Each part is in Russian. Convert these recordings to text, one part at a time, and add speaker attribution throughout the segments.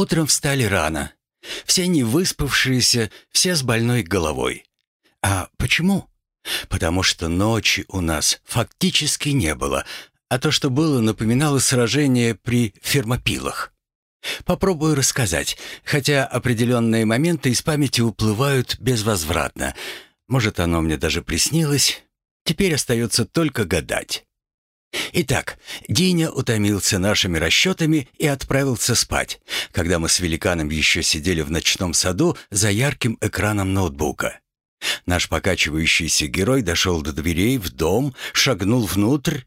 Speaker 1: Утром встали рано. Все не выспавшиеся, все с больной головой. А почему? Потому что ночи у нас фактически не было, а то, что было, напоминало сражение при фермопилах. Попробую рассказать, хотя определенные моменты из памяти уплывают безвозвратно. Может, оно мне даже приснилось. Теперь остается только гадать. Итак, Диня утомился нашими расчетами и отправился спать, когда мы с великаном еще сидели в ночном саду за ярким экраном ноутбука. Наш покачивающийся герой дошел до дверей в дом, шагнул внутрь,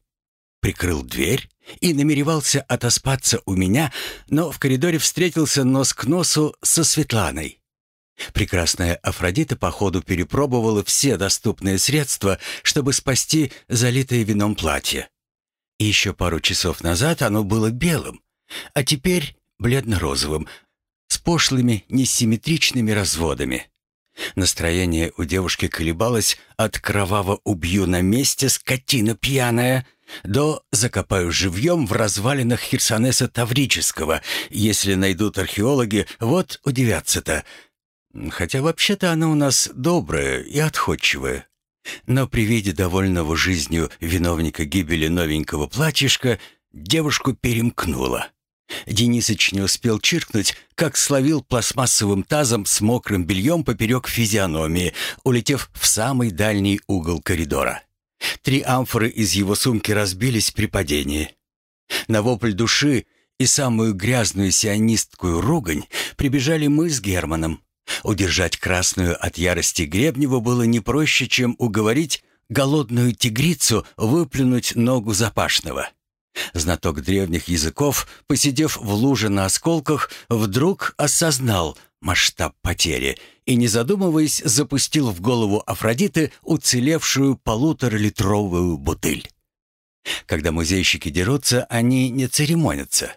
Speaker 1: прикрыл дверь и намеревался отоспаться у меня, но в коридоре встретился нос к носу со Светланой. Прекрасная Афродита походу перепробовала все доступные средства, чтобы спасти залитое вином платье. Еще пару часов назад оно было белым, а теперь бледно-розовым, с пошлыми несимметричными разводами. Настроение у девушки колебалось от «кроваво убью на месте, скотина пьяная» до «закопаю живьем в развалинах Херсонеса Таврического, если найдут археологи, вот удивятся-то». Хотя вообще-то она у нас добрая и отходчивая. Но при виде довольного жизнью виновника гибели новенького платьишка девушку перемкнуло. Денисыч не успел чиркнуть, как словил пластмассовым тазом с мокрым бельем поперек физиономии, улетев в самый дальний угол коридора. Три амфоры из его сумки разбились при падении. На вопль души и самую грязную сионистскую ругань прибежали мы с Германом. Удержать красную от ярости Гребнева было не проще, чем уговорить голодную тигрицу выплюнуть ногу запашного. Знаток древних языков, посидев в луже на осколках, вдруг осознал масштаб потери и, не задумываясь, запустил в голову Афродиты уцелевшую полуторалитровую бутыль. Когда музейщики дерутся, они не церемонятся.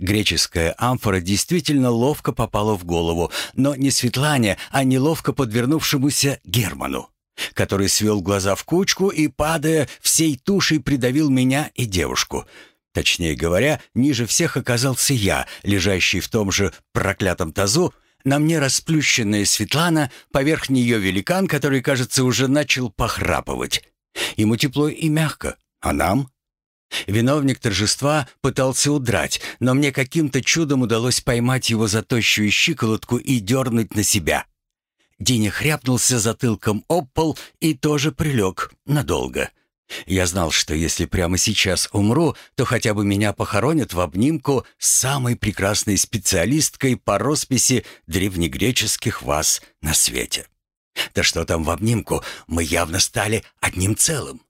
Speaker 1: Греческая амфора действительно ловко попала в голову, но не Светлане, а неловко подвернувшемуся Герману который свел глаза в кучку и, падая, всей тушей придавил меня и девушку. Точнее говоря, ниже всех оказался я, лежащий в том же проклятом тазу, на мне расплющенная Светлана, поверх нее великан, который, кажется, уже начал похрапывать. Ему тепло и мягко, а нам? Виновник торжества пытался удрать, но мне каким-то чудом удалось поймать его за тощую щиколотку и дернуть на себя. Диня хряпнулся затылком об пол и тоже прилег надолго. Я знал, что если прямо сейчас умру, то хотя бы меня похоронят в обнимку с самой прекрасной специалисткой по росписи древнегреческих ваз на свете. Да что там в обнимку, мы явно стали одним целым.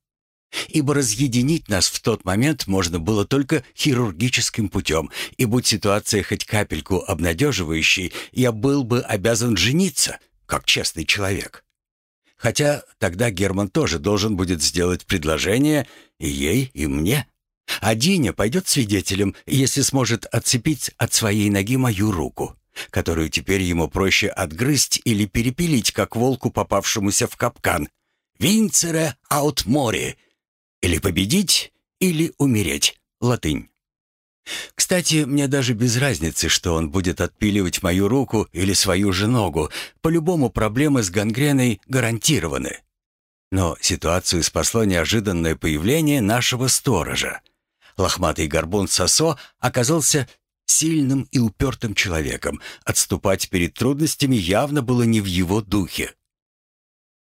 Speaker 1: Ибо разъединить нас в тот момент можно было только хирургическим путем, и будь ситуация хоть капельку обнадеживающей, я был бы обязан жениться — как честный человек. Хотя тогда Герман тоже должен будет сделать предложение и ей, и мне. А Диня пойдет свидетелем, если сможет отцепить от своей ноги мою руку, которую теперь ему проще отгрызть или перепилить, как волку, попавшемуся в капкан. «Винцере аут море» или победить, или умереть. Латынь. Кстати, мне даже без разницы, что он будет отпиливать мою руку или свою же ногу. По-любому проблемы с гангреной гарантированы. Но ситуацию спасло неожиданное появление нашего сторожа. Лохматый горбун Сосо оказался сильным и упертым человеком. Отступать перед трудностями явно было не в его духе.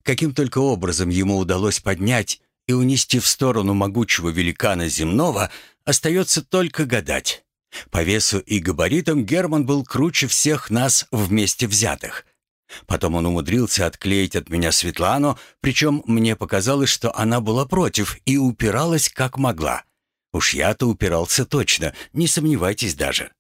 Speaker 1: Каким только образом ему удалось поднять и унести в сторону могучего великана земного, Остается только гадать. По весу и габаритам Герман был круче всех нас вместе взятых. Потом он умудрился отклеить от меня Светлану, причем мне показалось, что она была против и упиралась как могла. Уж я-то упирался точно, не сомневайтесь даже.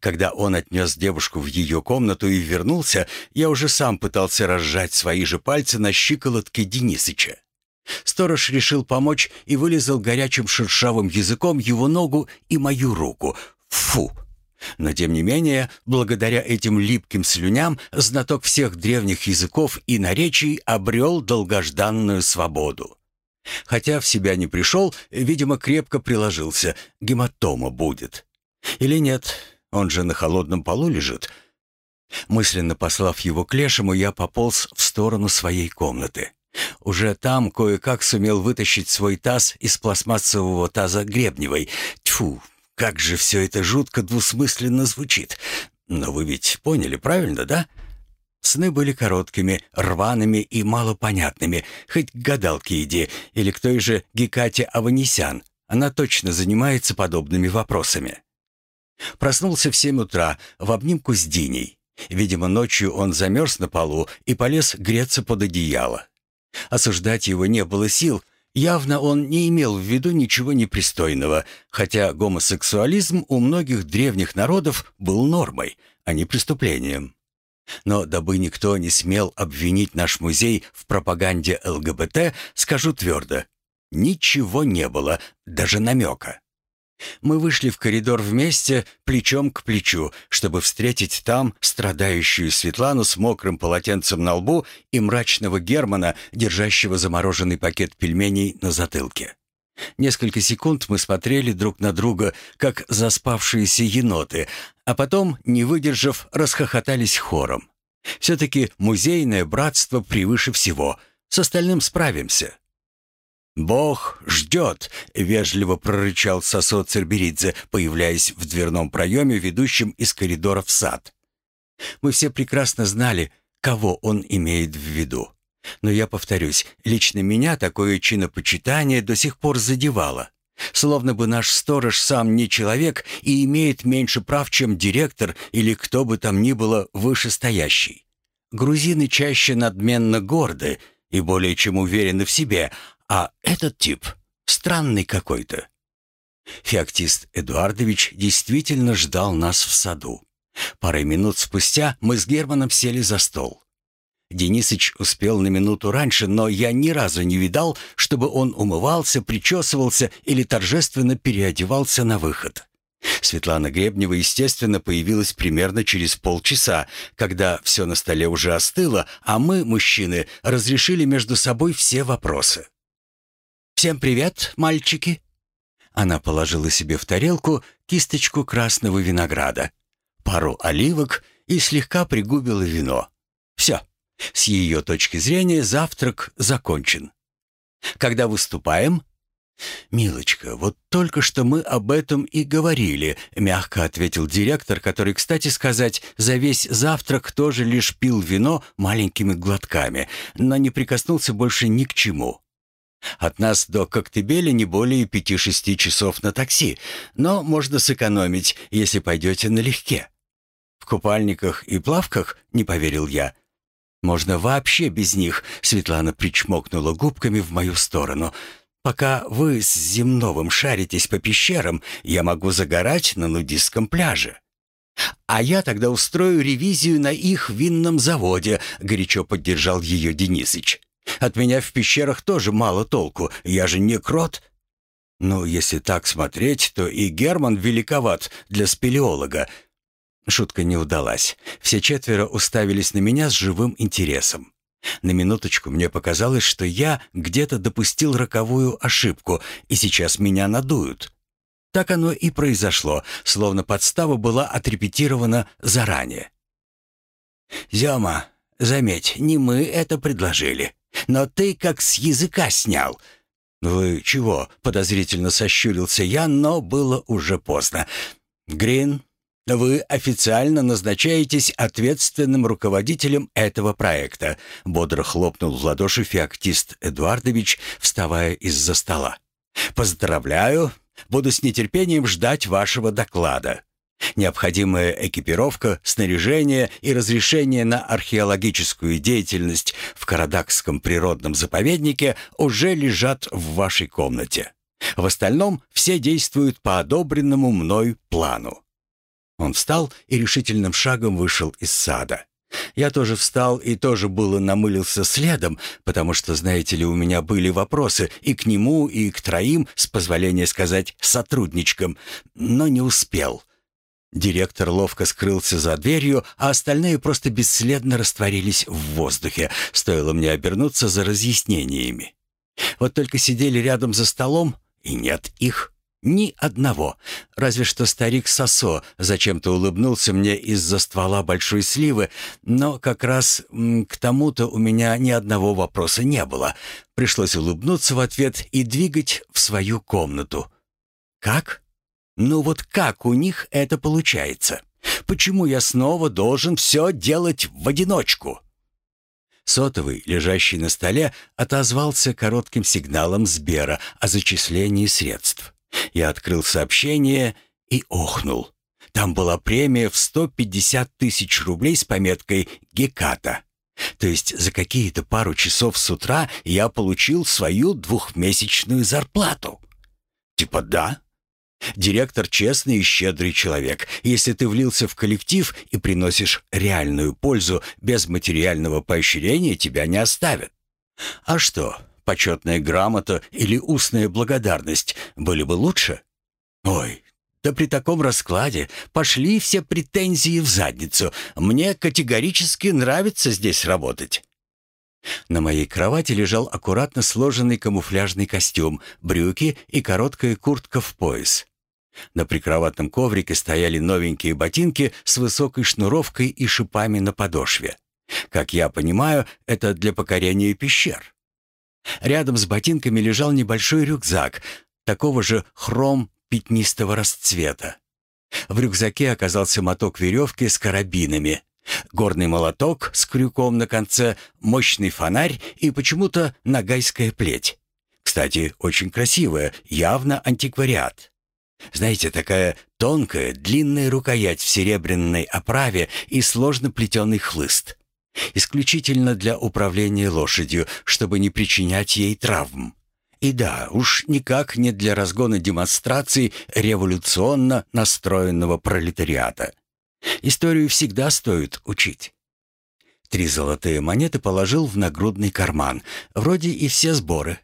Speaker 1: Когда он отнес девушку в ее комнату и вернулся, я уже сам пытался разжать свои же пальцы на щиколотке Денисыча. Сторож решил помочь и вылезал горячим шершавым языком его ногу и мою руку. Фу! Но тем не менее, благодаря этим липким слюням, знаток всех древних языков и наречий обрел долгожданную свободу. Хотя в себя не пришел, видимо, крепко приложился, гематома будет. Или нет, Он же на холодном полу лежит». Мысленно послав его к лешему, я пополз в сторону своей комнаты. Уже там кое-как сумел вытащить свой таз из пластмассового таза Гребневой. Тьфу, как же все это жутко двусмысленно звучит. Но вы ведь поняли правильно, да? Сны были короткими, рваными и малопонятными, хоть к гадалке иди, или к той же Гекате Аванесян. Она точно занимается подобными вопросами. Проснулся в семь утра в обнимку с Диней. Видимо, ночью он замерз на полу и полез греться под одеяло. Осуждать его не было сил, явно он не имел в виду ничего непристойного, хотя гомосексуализм у многих древних народов был нормой, а не преступлением. Но дабы никто не смел обвинить наш музей в пропаганде ЛГБТ, скажу твердо, ничего не было, даже намека. Мы вышли в коридор вместе, плечом к плечу, чтобы встретить там страдающую Светлану с мокрым полотенцем на лбу и мрачного Германа, держащего замороженный пакет пельменей на затылке. Несколько секунд мы смотрели друг на друга, как заспавшиеся еноты, а потом, не выдержав, расхохотались хором. Все-таки музейное братство превыше всего. С остальным справимся. «Бог ждет», — вежливо прорычал Сосо Церберидзе, появляясь в дверном проеме, ведущем из коридора в сад. Мы все прекрасно знали, кого он имеет в виду. Но я повторюсь, лично меня такое чинопочитание до сих пор задевало. Словно бы наш сторож сам не человек и имеет меньше прав, чем директор или кто бы там ни было вышестоящий. Грузины чаще надменно горды и более чем уверены в себе, а этот тип странный какой-то. Феоктист Эдуардович действительно ждал нас в саду. Парой минут спустя мы с Германом сели за стол. Денисыч успел на минуту раньше, но я ни разу не видал, чтобы он умывался, причесывался или торжественно переодевался на выход. Светлана Гребнева, естественно, появилась примерно через полчаса, когда все на столе уже остыло, а мы, мужчины, разрешили между собой все вопросы. «Всем привет, мальчики!» Она положила себе в тарелку кисточку красного винограда, пару оливок и слегка пригубила вино. Все, с ее точки зрения завтрак закончен. «Когда выступаем?» «Милочка, вот только что мы об этом и говорили», — мягко ответил директор, который, кстати сказать, за весь завтрак тоже лишь пил вино маленькими глотками, но не прикоснулся больше ни к чему. От нас до Коктебеля не более пяти-шести часов на такси, но можно сэкономить, если пойдете налегке. В купальниках и плавках, не поверил я. Можно вообще без них, Светлана причмокнула губками в мою сторону. Пока вы с Земновым шаритесь по пещерам, я могу загорать на нудистском пляже. А я тогда устрою ревизию на их винном заводе, горячо поддержал ее Денисыч. От меня в пещерах тоже мало толку, я же не крот. Ну, если так смотреть, то и Герман великоват для спелеолога. Шутка не удалась. Все четверо уставились на меня с живым интересом. На минуточку мне показалось, что я где-то допустил роковую ошибку, и сейчас меня надуют. Так оно и произошло, словно подстава была отрепетирована заранее. «Зёма, заметь, не мы это предложили. Но ты как с языка снял». «Вы чего?» — подозрительно сощурился я, но было уже поздно. «Грин, вы официально назначаетесь ответственным руководителем этого проекта», — бодро хлопнул в ладоши феоктист Эдуардович, вставая из-за стола. «Поздравляю! Буду с нетерпением ждать вашего доклада. Необходимая экипировка, снаряжение и разрешение на археологическую деятельность в Карадакском природном заповеднике уже лежат в вашей комнате. В остальном все действуют по одобренному мной плану. Он встал и решительным шагом вышел из сада. Я тоже встал и тоже было намылился следом, потому что, знаете ли, у меня были вопросы и к нему, и к троим, с позволения сказать, сотрудничкам, но не успел. Директор ловко скрылся за дверью, а остальные просто бесследно растворились в воздухе, стоило мне обернуться за разъяснениями. Вот только сидели рядом за столом, и нет их. Ни одного. Разве что старик Сосо зачем-то улыбнулся мне из-за ствола большой сливы, но как раз к тому-то у меня ни одного вопроса не было. Пришлось улыбнуться в ответ и двигать в свою комнату. Как? Ну вот как у них это получается? Почему я снова должен все делать в одиночку? Сотовый, лежащий на столе, отозвался коротким сигналом Сбера о зачислении средств. Я открыл сообщение и охнул. Там была премия в 150 тысяч рублей с пометкой «Геката». То есть за какие-то пару часов с утра я получил свою двухмесячную зарплату. Типа да, Директор честный и щедрый человек. Если ты влился в коллектив и приносишь реальную пользу, без материального поощрения тебя не оставят. А что, почетная грамота или устная благодарность были бы лучше? Ой, да при таком раскладе пошли все претензии в задницу. Мне категорически нравится здесь работать. На моей кровати лежал аккуратно сложенный камуфляжный костюм, брюки и короткая куртка в пояс. На прикроватном коврике стояли новенькие ботинки с высокой шнуровкой и шипами на подошве. Как я понимаю, это для покорения пещер. Рядом с ботинками лежал небольшой рюкзак, такого же хром пятнистого расцвета. В рюкзаке оказался моток веревки с карабинами, горный молоток с крюком на конце, мощный фонарь и почему-то нагайская плеть. Кстати, очень красивая, явно антиквариат. Знаете, такая тонкая, длинная рукоять в серебряной оправе и сложно плетеный хлыст. Исключительно для управления лошадью, чтобы не причинять ей травм. И да, уж никак не для разгона демонстраций революционно настроенного пролетариата. Историю всегда стоит учить. Три золотые монеты положил в нагрудный карман. Вроде и все сборы.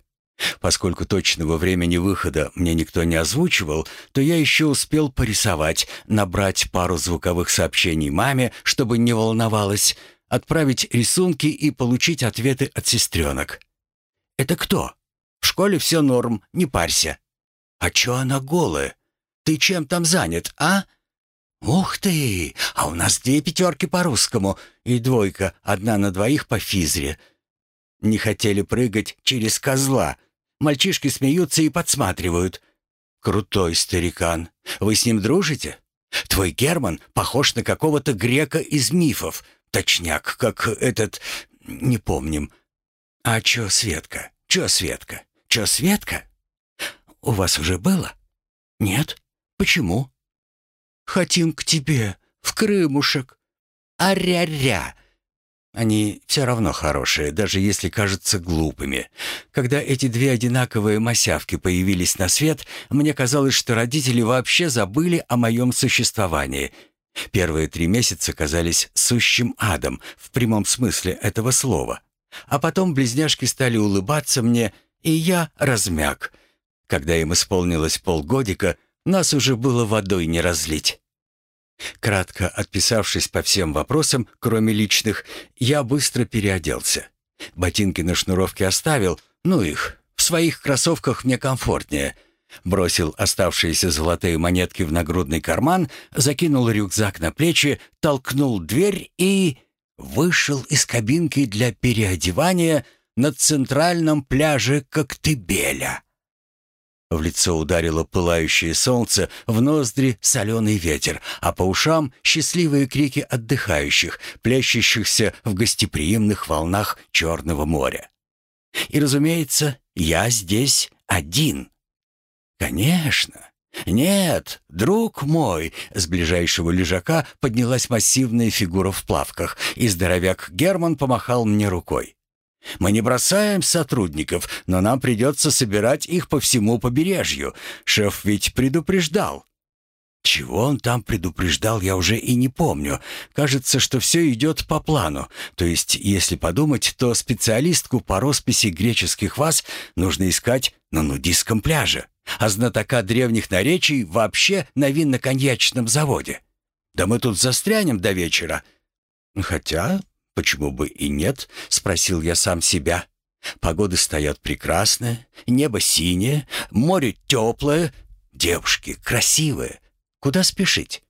Speaker 1: Поскольку точного времени выхода мне никто не озвучивал, то я еще успел порисовать, набрать пару звуковых сообщений маме, чтобы не волновалась, отправить рисунки и получить ответы от сестренок. «Это кто? В школе все норм, не парься». «А чё она голая? Ты чем там занят, а?» «Ух ты! А у нас две пятерки по-русскому и двойка, одна на двоих по физре. Не хотели прыгать через козла. Мальчишки смеются и подсматривают. Крутой старикан. Вы с ним дружите? Твой Герман похож на какого-то грека из мифов. Точняк, как этот... Не помним. А чё Светка? Чё Светка? Чё Светка? У вас уже было? Нет? Почему? Хотим к тебе, в Крымушек. Аря-ря. Они все равно хорошие, даже если кажутся глупыми. Когда эти две одинаковые масявки появились на свет, мне казалось, что родители вообще забыли о моем существовании. Первые три месяца казались сущим адом, в прямом смысле этого слова. А потом близняшки стали улыбаться мне, и я размяк. Когда им исполнилось полгодика, нас уже было водой не разлить. Кратко отписавшись по всем вопросам, кроме личных, я быстро переоделся. Ботинки на шнуровке оставил, ну их, в своих кроссовках мне комфортнее. Бросил оставшиеся золотые монетки в нагрудный карман, закинул рюкзак на плечи, толкнул дверь и... вышел из кабинки для переодевания на центральном пляже Коктебеля. В лицо ударило пылающее солнце, в ноздри соленый ветер, а по ушам счастливые крики отдыхающих, плещущихся в гостеприимных волнах Черного моря. И, разумеется, я здесь один. Конечно. «Нет, друг мой!» С ближайшего лежака поднялась массивная фигура в плавках, и здоровяк Герман помахал мне рукой. Мы не бросаем сотрудников, но нам придется собирать их по всему побережью. Шеф ведь предупреждал». Чего он там предупреждал, я уже и не помню. Кажется, что все идет по плану. То есть, если подумать, то специалистку по росписи греческих ваз нужно искать на нудистском пляже, а знатока древних наречий вообще на винно-коньячном заводе. Да мы тут застрянем до вечера. Хотя «Почему бы и нет?» — спросил я сам себя. «Погода стоят прекрасная, небо синее, море теплое. девушки красивые. Куда спешить?»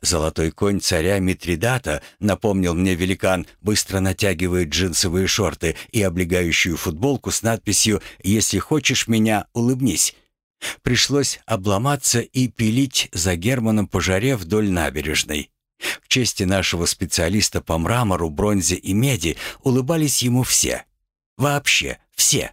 Speaker 1: «Золотой конь царя Митридата», — напомнил мне великан, быстро натягивает джинсовые шорты и облегающую футболку с надписью «Если хочешь меня, улыбнись». Пришлось обломаться и пилить за Германом по жаре вдоль набережной. К чести нашего специалиста по мрамору, бронзе и меди улыбались ему все. Вообще все.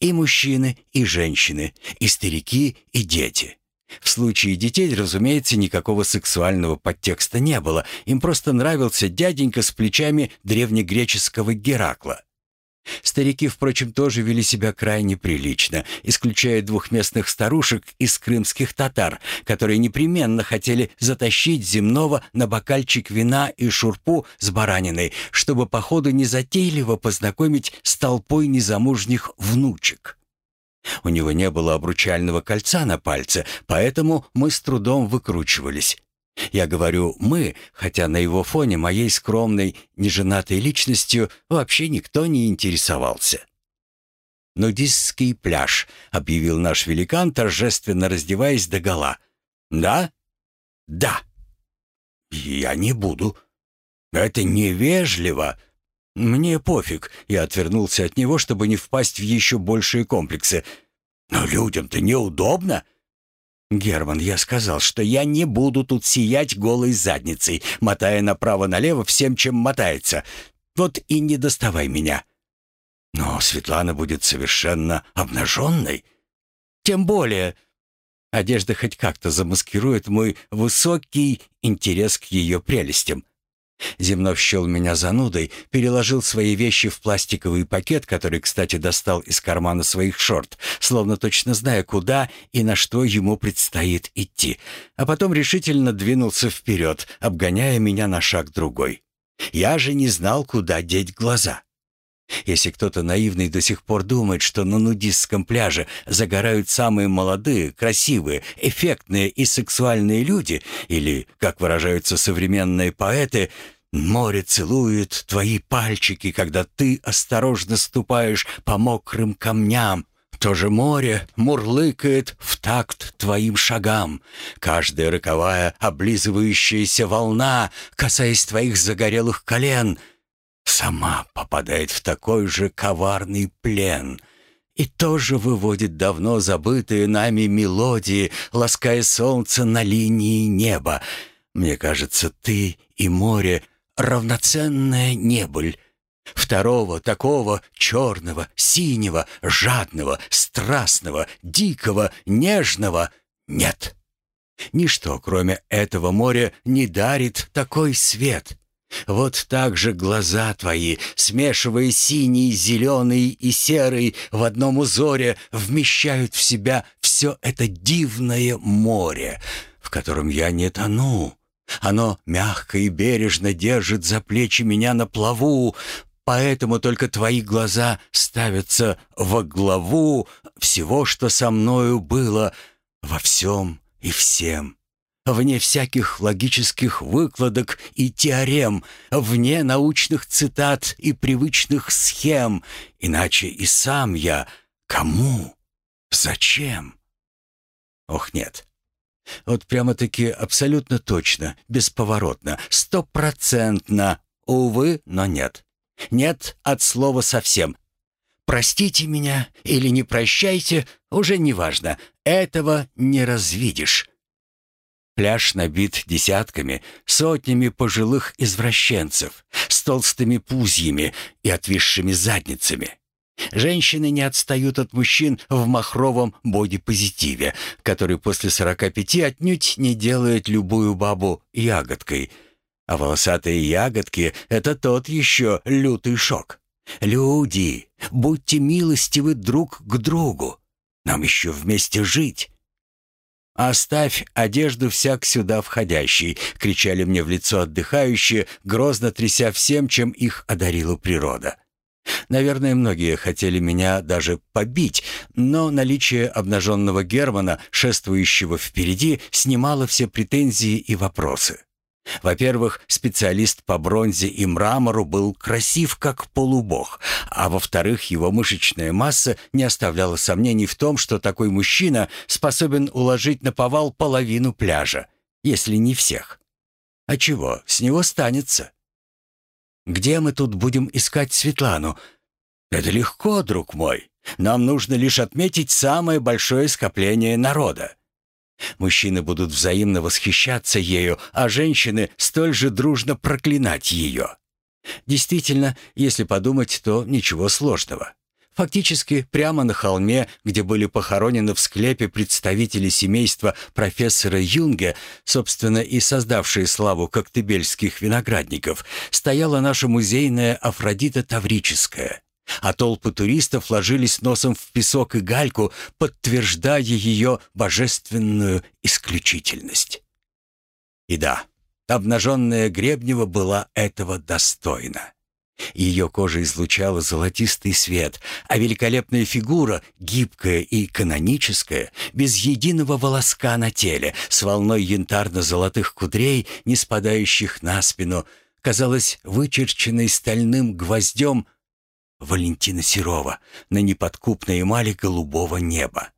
Speaker 1: И мужчины, и женщины, и старики, и дети. В случае детей, разумеется, никакого сексуального подтекста не было. Им просто нравился дяденька с плечами древнегреческого Геракла. Старики, впрочем, тоже вели себя крайне прилично, исключая двухместных старушек из крымских татар, которые непременно хотели затащить земного на бокальчик вина и шурпу с бараниной, чтобы по ходу незатейливо познакомить с толпой незамужних внучек. У него не было обручального кольца на пальце, поэтому мы с трудом выкручивались. Я говорю «мы», хотя на его фоне моей скромной, неженатой личностью вообще никто не интересовался. «Нудистский пляж», — объявил наш великан, торжественно раздеваясь догола. «Да? Да. Я не буду. Это невежливо. Мне пофиг». Я отвернулся от него, чтобы не впасть в еще большие комплексы. «Но людям-то неудобно». «Герман, я сказал, что я не буду тут сиять голой задницей, мотая направо-налево всем, чем мотается. Вот и не доставай меня». «Но Светлана будет совершенно обнаженной». «Тем более...» Одежда хоть как-то замаскирует мой высокий интерес к ее прелестям. Земнов счел меня занудой, переложил свои вещи в пластиковый пакет, который, кстати, достал из кармана своих шорт, словно точно зная, куда и на что ему предстоит идти, а потом решительно двинулся вперед, обгоняя меня на шаг другой. Я же не знал, куда деть глаза. Если кто-то наивный до сих пор думает, что на нудистском пляже загорают самые молодые, красивые, эффектные и сексуальные люди, или, как выражаются современные поэты, «море целует твои пальчики, когда ты осторожно ступаешь по мокрым камням», то же море мурлыкает в такт твоим шагам. Каждая роковая облизывающаяся волна, касаясь твоих загорелых колен — сама попадает в такой же коварный плен и тоже выводит давно забытые нами мелодии, лаская солнце на линии неба. Мне кажется, ты и море — равноценная небыль. Второго такого черного, синего, жадного, страстного, дикого, нежного нет. Ничто, кроме этого моря, не дарит такой свет. Вот так же глаза твои, смешивая синий, зеленый и серый в одном узоре, вмещают в себя все это дивное море, в котором я не тону. Оно мягко и бережно держит за плечи меня на плаву, поэтому только твои глаза ставятся во главу всего, что со мною было, во всем и всем вне всяких логических выкладок и теорем, вне научных цитат и привычных схем, иначе и сам я кому? Зачем? Ох, нет. Вот прямо-таки абсолютно точно, бесповоротно, стопроцентно, увы, но нет. Нет от слова совсем. Простите меня или не прощайте, уже неважно, этого не развидишь. Пляж набит десятками, сотнями пожилых извращенцев с толстыми пузьями и отвисшими задницами. Женщины не отстают от мужчин в махровом бодипозитиве, который после 45 отнюдь не делает любую бабу ягодкой. А волосатые ягодки — это тот еще лютый шок. Люди, будьте милостивы друг к другу. Нам еще вместе жить. «Оставь одежду всяк сюда входящий!» — кричали мне в лицо отдыхающие, грозно тряся всем, чем их одарила природа. Наверное, многие хотели меня даже побить, но наличие обнаженного Германа, шествующего впереди, снимало все претензии и вопросы. Во-первых, специалист по бронзе и мрамору был красив как полубог, а во-вторых, его мышечная масса не оставляла сомнений в том, что такой мужчина способен уложить на повал половину пляжа, если не всех. А чего, с него станется? Где мы тут будем искать Светлану? Это легко, друг мой. Нам нужно лишь отметить самое большое скопление народа. Мужчины будут взаимно восхищаться ею, а женщины столь же дружно проклинать ее. Действительно, если подумать, то ничего сложного. Фактически, прямо на холме, где были похоронены в склепе представители семейства профессора Юнге, собственно и создавшие славу коктебельских виноградников, стояла наша музейная Афродита Таврическая – а толпы туристов ложились носом в песок и гальку, подтверждая ее божественную исключительность. И да, обнаженная Гребнева была этого достойна. Ее кожа излучала золотистый свет, а великолепная фигура, гибкая и каноническая, без единого волоска на теле, с волной янтарно-золотых кудрей, не спадающих на спину, казалась вычерченной стальным гвоздем Валентина Серова на неподкупной эмали голубого неба.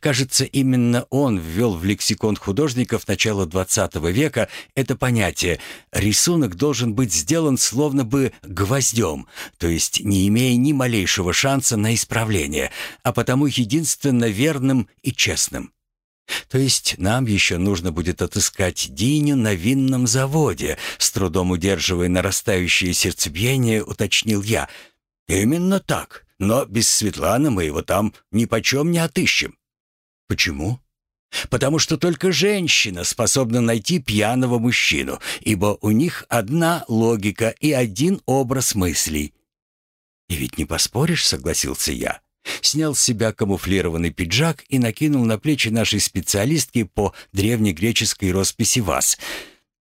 Speaker 1: Кажется, именно он ввел в лексикон художников начала XX века это понятие «рисунок должен быть сделан словно бы гвоздем», то есть не имея ни малейшего шанса на исправление, а потому единственно верным и честным. То есть нам еще нужно будет отыскать Диню на винном заводе, с трудом удерживая нарастающее сердцебиение, уточнил я – «Именно так. Но без Светланы мы его там ни почем не отыщем». «Почему?» «Потому что только женщина способна найти пьяного мужчину, ибо у них одна логика и один образ мыслей». «И ведь не поспоришь», — согласился я. Снял с себя камуфлированный пиджак и накинул на плечи нашей специалистки по древнегреческой росписи ваз.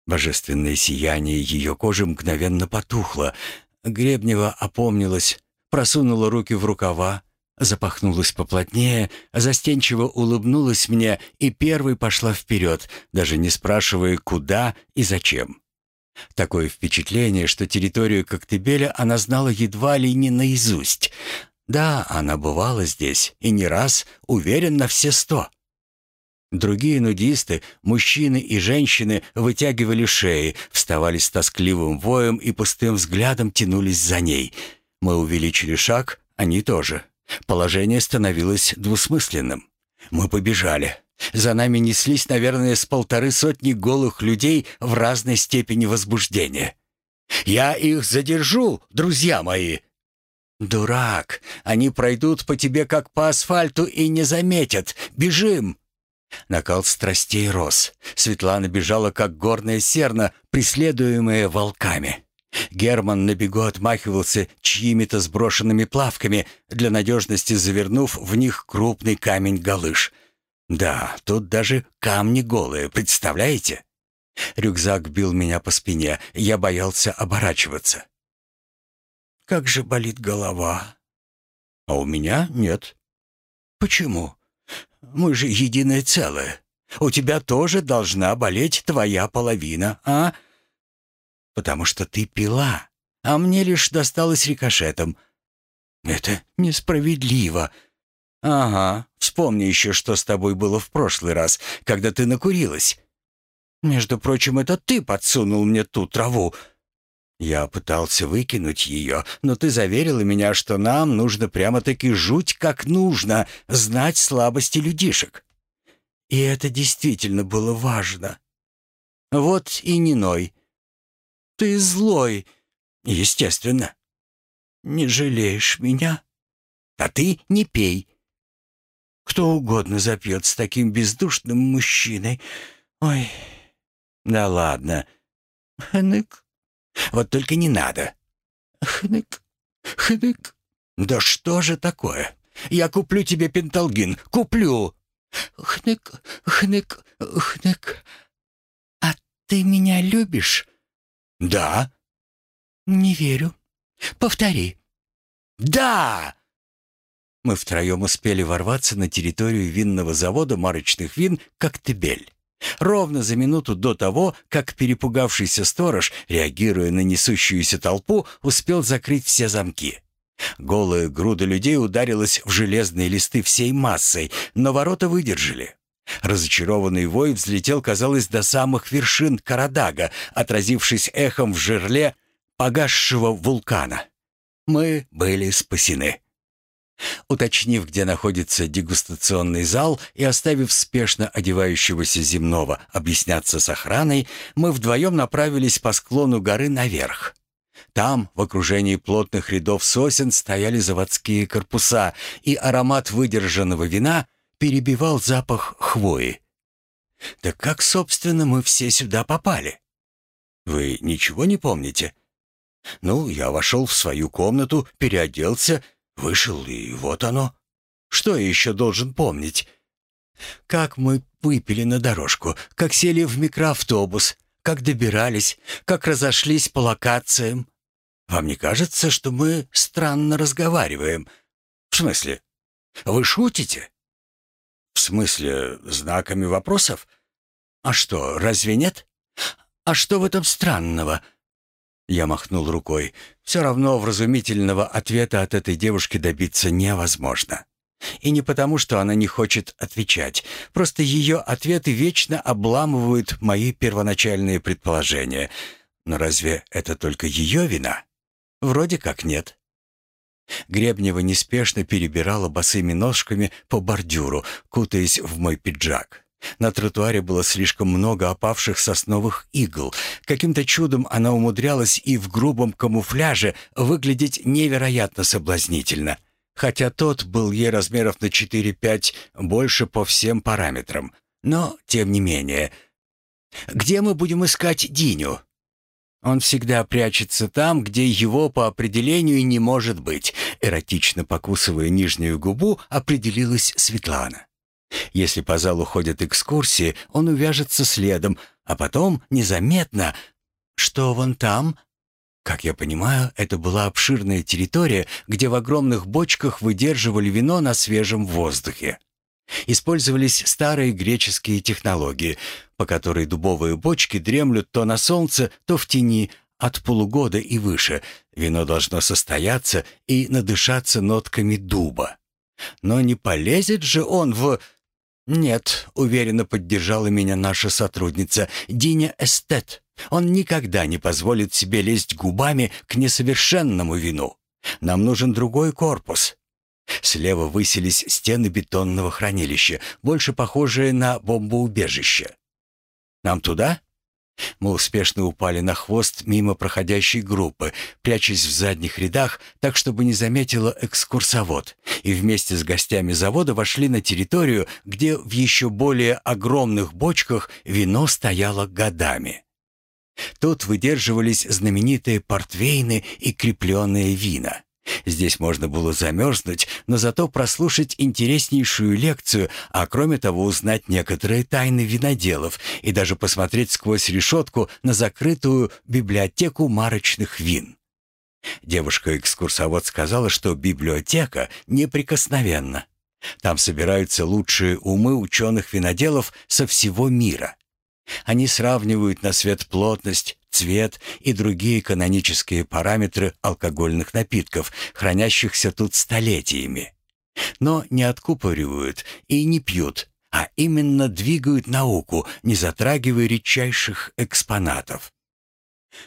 Speaker 1: Божественное сияние ее кожи мгновенно потухло — Гребнева опомнилась, просунула руки в рукава, запахнулась поплотнее, застенчиво улыбнулась мне и первой пошла вперед, даже не спрашивая, куда и зачем. Такое впечатление, что территорию Коктебеля она знала едва ли не наизусть. Да, она бывала здесь, и не раз, уверен на все сто. Другие нудисты, мужчины и женщины, вытягивали шеи, вставали с тоскливым воем и пустым взглядом тянулись за ней. Мы увеличили шаг, они тоже. Положение становилось двусмысленным. Мы побежали. За нами неслись, наверное, с полторы сотни голых людей в разной степени возбуждения. «Я их задержу, друзья мои!» «Дурак! Они пройдут по тебе, как по асфальту, и не заметят! Бежим!» Накал страстей рос. Светлана бежала, как горная серна, преследуемая волками. Герман на бегу отмахивался чьими-то сброшенными плавками, для надежности завернув в них крупный камень-галыш. Да, тут даже камни голые, представляете? Рюкзак бил меня по спине, я боялся оборачиваться. «Как же болит голова!» «А у меня нет». «Почему?» Мы же единое целое. У тебя тоже должна болеть твоя половина, а? Потому что ты пила, а мне лишь досталось рикошетом. Это несправедливо. Ага, вспомни еще, что с тобой было в прошлый раз, когда ты накурилась. Между прочим, это ты подсунул мне ту траву. Я пытался выкинуть ее, но ты заверила меня, что нам нужно прямо-таки жуть как нужно, знать слабости людишек. И это действительно было важно. Вот и не ной. Ты злой, естественно. Не жалеешь меня? А ты не пей. Кто угодно запьет с таким бездушным мужчиной. Ой, да ладно. Хнык. Вот только не надо. Хнык, хнык. Да что же такое? Я куплю тебе пенталгин, куплю. Хнык, хнык, хнык. А ты меня любишь? Да. Не верю. Повтори. Да! Мы втроем успели ворваться на территорию винного завода марочных вин «Коктебель». Ровно за минуту до того, как перепугавшийся сторож, реагируя на несущуюся толпу, успел закрыть все замки. Голая груда людей ударилась в железные листы всей массой, но ворота выдержали. Разочарованный вой взлетел, казалось, до самых вершин Карадага, отразившись эхом в жерле погасшего вулкана. Мы были спасены. Уточнив, где находится дегустационный зал, и оставив спешно одевающегося земного объясняться с охраной, мы вдвоем направились по склону горы наверх. Там, в окружении плотных рядов сосен, стояли заводские корпуса, и аромат выдержанного вина перебивал запах хвои. «Да как, собственно, мы все сюда попали?» «Вы ничего не помните?» «Ну, я вошел в свою комнату, переоделся, вышел, и вот оно. Что я еще должен помнить?» «Как мы выпили на дорожку, как сели в микроавтобус, как добирались, как разошлись по локациям. Вам не кажется, что мы странно разговариваем? В смысле? Вы шутите?» «В смысле, знаками вопросов? А что, разве нет? А что в этом странного?» Я махнул рукой. «Все равно вразумительного ответа от этой девушки добиться невозможно. И не потому, что она не хочет отвечать. Просто ее ответы вечно обламывают мои первоначальные предположения. Но разве это только ее вина? Вроде как нет. Гребнева неспешно перебирала босыми ножками по бордюру, кутаясь в мой пиджак. На тротуаре было слишком много опавших сосновых игл. Каким-то чудом она умудрялась и в грубом камуфляже выглядеть невероятно соблазнительно. Хотя тот был ей размеров на 4-5 больше по всем параметрам. Но, тем не менее... «Где мы будем искать Диню?» Он всегда прячется там, где его по определению не может быть. Эротично покусывая нижнюю губу, определилась Светлана. Если по залу ходят экскурсии, он увяжется следом, а потом незаметно... Что вон там? Как я понимаю, это была обширная территория, где в огромных бочках выдерживали вино на свежем воздухе. Использовались старые греческие технологии, по которой дубовые бочки дремлют то на солнце, то в тени, от полугода и выше. Вино должно состояться и надышаться нотками дуба. Но не полезет же он в... «Нет», — уверенно поддержала меня наша сотрудница, Диня Эстет. «Он никогда не позволит себе лезть губами к несовершенному вину. Нам нужен другой корпус. Слева высились стены бетонного хранилища, больше похожие на бомбоубежище. «Нам туда?» Мы успешно упали на хвост мимо проходящей группы, прячась в задних рядах, так чтобы не заметила экскурсовод, и вместе с гостями завода вошли на территорию, где в еще более огромных бочках вино стояло годами. Тут выдерживались знаменитые портвейны и крепленные вина. Здесь можно было замерзнуть, но зато прослушать интереснейшую лекцию, а кроме того узнать некоторые тайны виноделов и даже посмотреть сквозь решетку на закрытую библиотеку марочных вин. Девушка-экскурсовод сказала, что библиотека неприкосновенна. Там собираются лучшие умы ученых-виноделов со всего мира. Они сравнивают на свет плотность, цвет и другие канонические параметры алкогольных напитков, хранящихся тут столетиями. Но не откупоривают и не пьют, а именно двигают науку, не затрагивая редчайших экспонатов.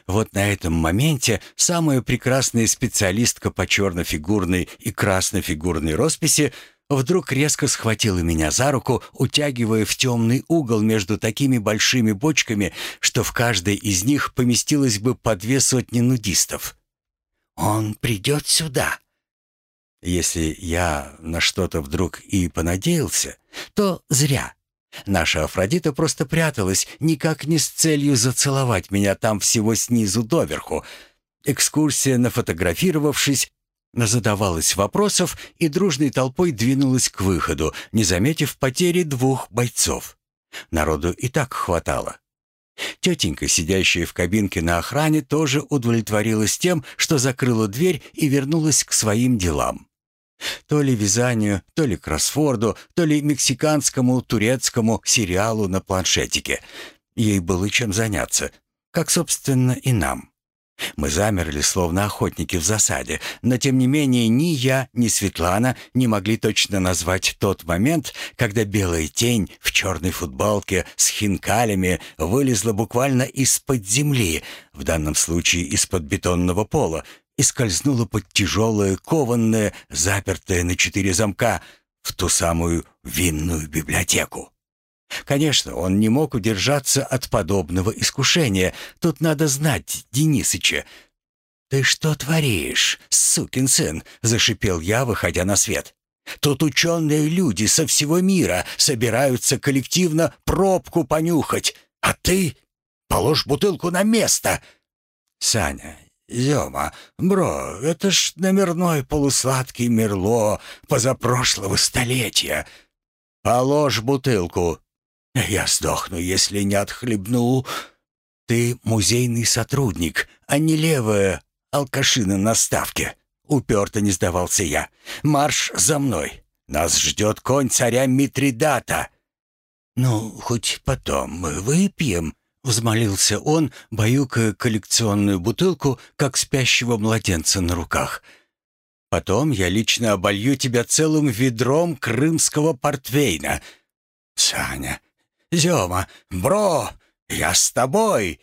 Speaker 1: Вот на этом моменте самая прекрасная специалистка по чернофигурной и краснофигурной росписи вдруг резко схватила меня за руку, утягивая в темный угол между такими большими бочками, что в каждой из них поместилось бы по две сотни нудистов. «Он придет сюда». Если я на что-то вдруг и понадеялся, то зря. Наша Афродита просто пряталась, никак не с целью зацеловать меня там всего снизу доверху. Экскурсия, нафотографировавшись, Назадавалась вопросов и дружной толпой двинулась к выходу, не заметив потери двух бойцов. Народу и так хватало. Тетенька, сидящая в кабинке на охране, тоже удовлетворилась тем, что закрыла дверь и вернулась к своим делам. То ли вязанию, то ли кроссворду, то ли мексиканскому, турецкому сериалу на планшетике. Ей было чем заняться, как, собственно, и нам. Мы замерли, словно охотники в засаде, но тем не менее ни я, ни Светлана не могли точно назвать тот момент, когда белая тень в черной футболке с хинкалями вылезла буквально из-под земли, в данном случае из-под бетонного пола, и скользнула под тяжелое, кованное, запертое на четыре замка в ту самую винную библиотеку. Конечно, он не мог удержаться от подобного искушения. Тут надо знать Денисыча. «Ты что творишь, сукин сын?» — зашипел я, выходя на свет. «Тут ученые люди со всего мира собираются коллективно пробку понюхать, а ты положь бутылку на место!» «Саня, Зёма, бро, это ж номерной полусладкий мерло позапрошлого столетия. Положь бутылку. Я сдохну, если не отхлебну. Ты музейный сотрудник, а не левая алкашина на ставке. Уперто не сдавался я. Марш за мной. Нас ждет конь царя Митридата. Ну, хоть потом мы выпьем, Взмолился он, баюкая коллекционную бутылку, как спящего младенца на руках. «Потом я лично оболью тебя целым ведром крымского портвейна». «Саня! Зёма! Бро! Я с тобой!»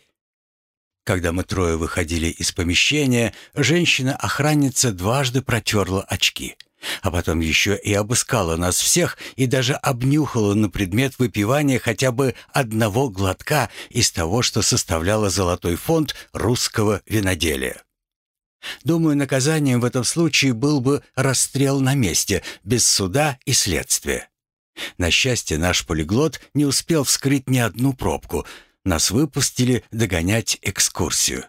Speaker 1: Когда мы трое выходили из помещения, женщина-охранница дважды протерла очки а потом еще и обыскала нас всех и даже обнюхала на предмет выпивания хотя бы одного глотка из того, что составляло золотой фонд русского виноделия. Думаю, наказанием в этом случае был бы расстрел на месте, без суда и следствия. На счастье, наш полиглот не успел вскрыть ни одну пробку. Нас выпустили догонять экскурсию.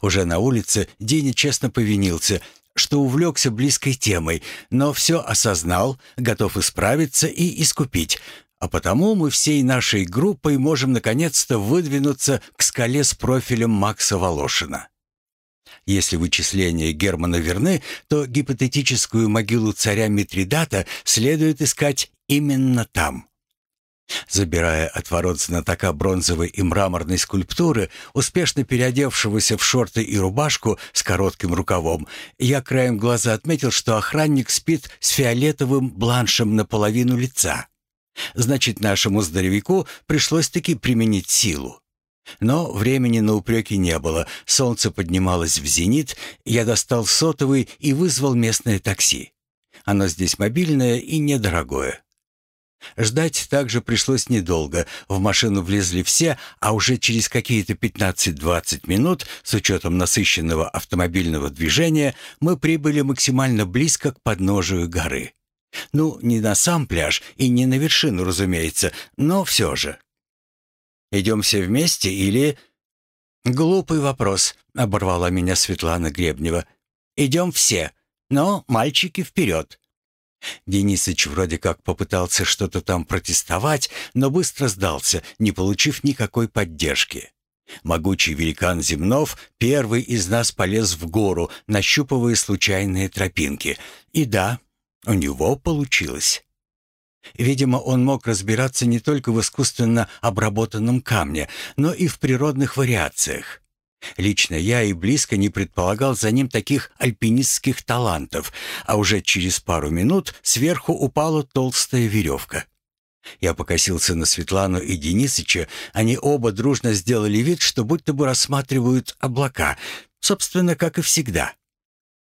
Speaker 1: Уже на улице Диня честно повинился, что увлекся близкой темой, но все осознал, готов исправиться и искупить, а потому мы всей нашей группой можем наконец-то выдвинуться к скале с профилем Макса Волошина. Если вычисления Германа верны, то гипотетическую могилу царя Митридата следует искать именно там. Забирая от ворот знатока бронзовой и мраморной скульптуры, успешно переодевшегося в шорты и рубашку с коротким рукавом, я краем глаза отметил, что охранник спит с фиолетовым бланшем наполовину лица. Значит, нашему здоровяку пришлось-таки применить силу. Но времени на упреки не было. Солнце поднималось в зенит, я достал сотовый и вызвал местное такси. Оно здесь мобильное и недорогое. Ждать также пришлось недолго. В машину влезли все, а уже через какие-то 15-20 минут, с учетом насыщенного автомобильного движения, мы прибыли максимально близко к подножию горы. Ну, не на сам пляж и не на вершину, разумеется, но все же. «Идем все вместе или...» «Глупый вопрос», — оборвала меня Светлана Гребнева. «Идем все, но мальчики вперед». Денисыч вроде как попытался что-то там протестовать, но быстро сдался, не получив никакой поддержки. Могучий великан Земнов первый из нас полез в гору, нащупывая случайные тропинки. И да, у него получилось. Видимо, он мог разбираться не только в искусственно обработанном камне, но и в природных вариациях. Лично я и близко не предполагал за ним таких альпинистских талантов, а уже через пару минут сверху упала толстая веревка. Я покосился на Светлану и Денисыча, они оба дружно сделали вид, что будто бы рассматривают облака, собственно, как и всегда.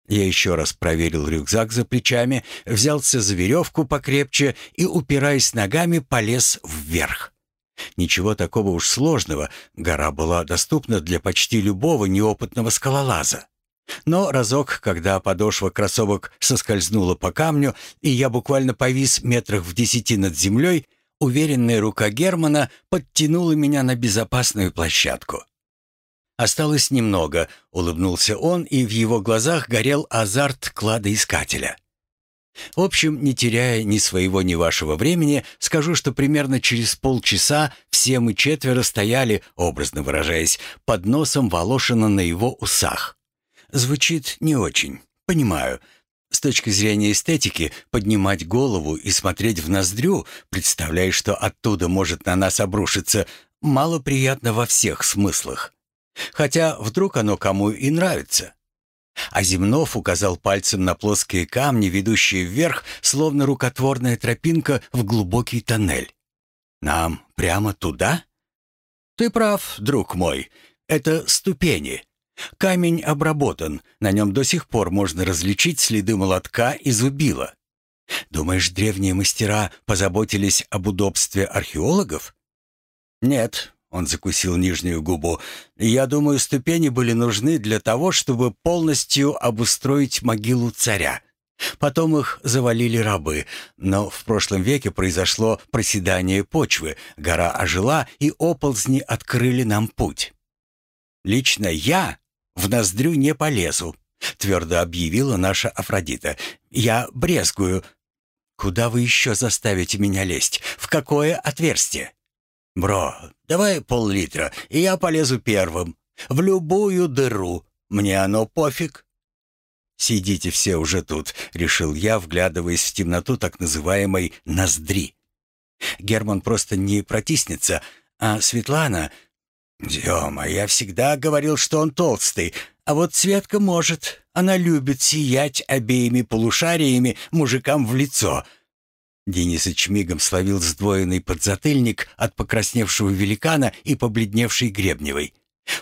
Speaker 1: Я еще раз проверил рюкзак за плечами, взялся за веревку покрепче и, упираясь ногами, полез вверх. Ничего такого уж сложного, гора была доступна для почти любого неопытного скалолаза. Но разок, когда подошва кроссовок соскользнула по камню, и я буквально повис метрах в десяти над землей, уверенная рука Германа подтянула меня на безопасную площадку. «Осталось немного», — улыбнулся он, и в его глазах горел азарт кладоискателя. В общем, не теряя ни своего, ни вашего времени, скажу, что примерно через полчаса все мы четверо стояли, образно выражаясь, под носом Волошина на его усах. Звучит не очень, понимаю. С точки зрения эстетики, поднимать голову и смотреть в ноздрю, представляя, что оттуда может на нас обрушиться, мало приятно во всех смыслах. Хотя вдруг оно кому и нравится. А Земнов указал пальцем на плоские камни, ведущие вверх, словно рукотворная тропинка в глубокий тоннель. «Нам прямо туда?» «Ты прав, друг мой. Это ступени. Камень обработан, на нем до сих пор можно различить следы молотка и зубила. Думаешь, древние мастера позаботились об удобстве археологов? Нет, он закусил нижнюю губу. Я думаю, ступени были нужны для того, чтобы полностью обустроить могилу царя. Потом их завалили рабы, но в прошлом веке произошло проседание почвы, гора ожила, и оползни открыли нам путь. Лично я в ноздрю не полезу», — твердо объявила наша Афродита. «Я брезгую. Куда вы еще заставите меня лезть? В какое отверстие?» «Бро, давай пол-литра, и я полезу первым. В любую дыру. Мне оно пофиг». «Сидите все уже тут», — решил я, вглядываясь в темноту так называемой «ноздри». Герман просто не протиснется, а Светлана «Дема, я всегда говорил, что он толстый, а вот Светка может. Она любит сиять обеими полушариями мужикам в лицо». Денисыч мигом словил сдвоенный подзатыльник от покрасневшего великана и побледневшей Гребневой,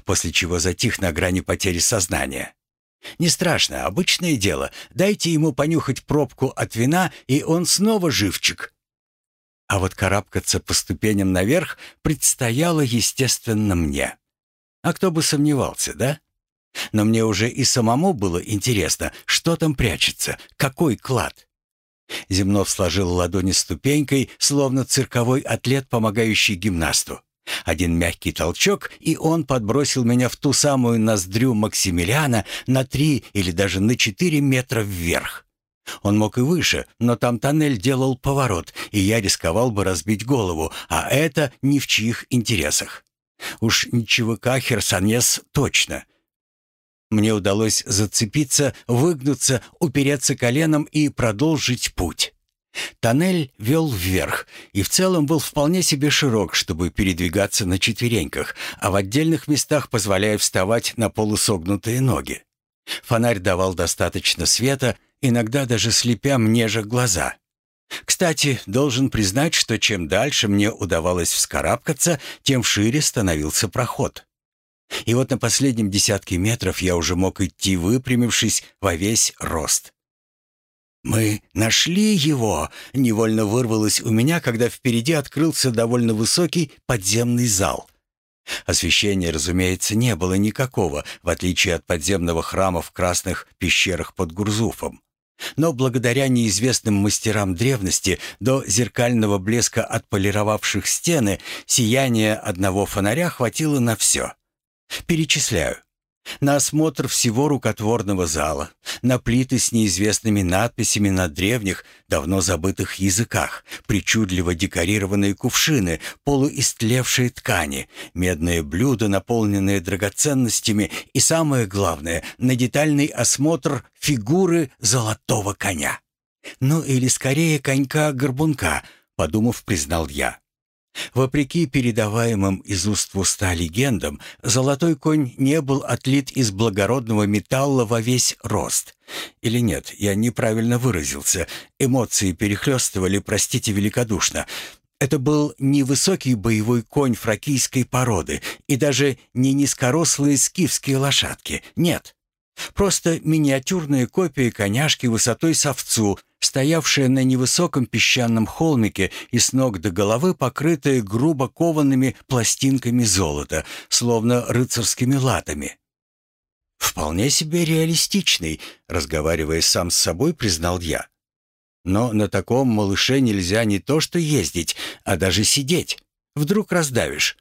Speaker 1: после чего затих на грани потери сознания. «Не страшно, обычное дело. Дайте ему понюхать пробку от вина, и он снова живчик». А вот карабкаться по ступеням наверх предстояло, естественно, мне. А кто бы сомневался, да? Но мне уже и самому было интересно, что там прячется, какой клад. Земнов сложил ладони ступенькой, словно цирковой атлет, помогающий гимнасту. Один мягкий толчок, и он подбросил меня в ту самую ноздрю Максимилиана на три или даже на четыре метра вверх. Он мог и выше, но там тоннель делал поворот, и я рисковал бы разбить голову, а это ни в чьих интересах. Уж ничего Херсонес точно. Мне удалось зацепиться, выгнуться, упереться коленом и продолжить путь. Тоннель вел вверх и в целом был вполне себе широк, чтобы передвигаться на четвереньках, а в отдельных местах позволяя вставать на полусогнутые ноги. Фонарь давал достаточно света, иногда даже слепя мне же глаза. Кстати, должен признать, что чем дальше мне удавалось вскарабкаться, тем шире становился проход. И вот на последнем десятке метров я уже мог идти, выпрямившись во весь рост. «Мы нашли его!» — невольно вырвалось у меня, когда впереди открылся довольно высокий подземный зал. Освещения, разумеется, не было никакого, в отличие от подземного храма в красных пещерах под Гурзуфом. Но благодаря неизвестным мастерам древности до зеркального блеска отполировавших стены сияния одного фонаря хватило на все. Перечисляю на осмотр всего рукотворного зала, на плиты с неизвестными надписями на древних, давно забытых языках, причудливо декорированные кувшины, полуистлевшие ткани, медные блюда, наполненные драгоценностями и, самое главное, на детальный осмотр фигуры золотого коня. Ну или скорее конька-горбунка, подумав, признал я. Вопреки передаваемым из уст в уста легендам, золотой конь не был отлит из благородного металла во весь рост. Или нет, я неправильно выразился. Эмоции перехлестывали, простите великодушно. Это был не высокий боевой конь фракийской породы и даже не низкорослые скифские лошадки. Нет. Просто миниатюрная копия коняшки высотой с овцу — стоявшая на невысоком песчаном холмике и с ног до головы покрытая грубо коваными пластинками золота, словно рыцарскими латами. «Вполне себе реалистичный», — разговаривая сам с собой, признал я. «Но на таком малыше нельзя не то что ездить, а даже сидеть. Вдруг раздавишь.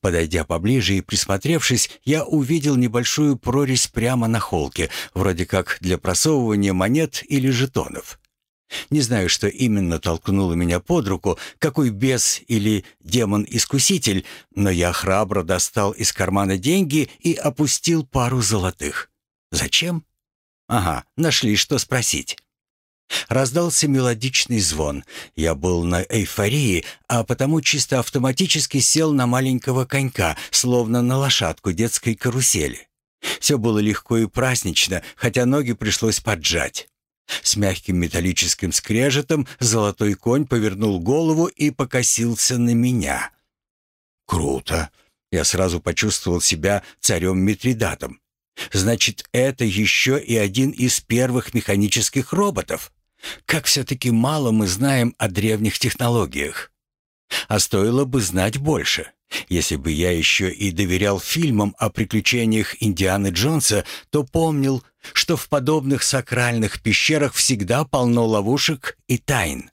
Speaker 1: Подойдя поближе и присмотревшись, я увидел небольшую прорезь прямо на холке, вроде как для просовывания монет или жетонов. Не знаю, что именно толкнуло меня под руку, какой бес или демон-искуситель, но я храбро достал из кармана деньги и опустил пару золотых. Зачем? Ага, нашли, что спросить. Раздался мелодичный звон. Я был на эйфории, а потому чисто автоматически сел на маленького конька, словно на лошадку детской карусели. Все было легко и празднично, хотя ноги пришлось поджать. С мягким металлическим скрежетом золотой конь повернул голову и покосился на меня. «Круто!» Я сразу почувствовал себя царем Митридатом. «Значит, это еще и один из первых механических роботов. Как все-таки мало мы знаем о древних технологиях. А стоило бы знать больше. Если бы я еще и доверял фильмам о приключениях Индианы Джонса, то помнил, что в подобных сакральных пещерах всегда полно ловушек и тайн.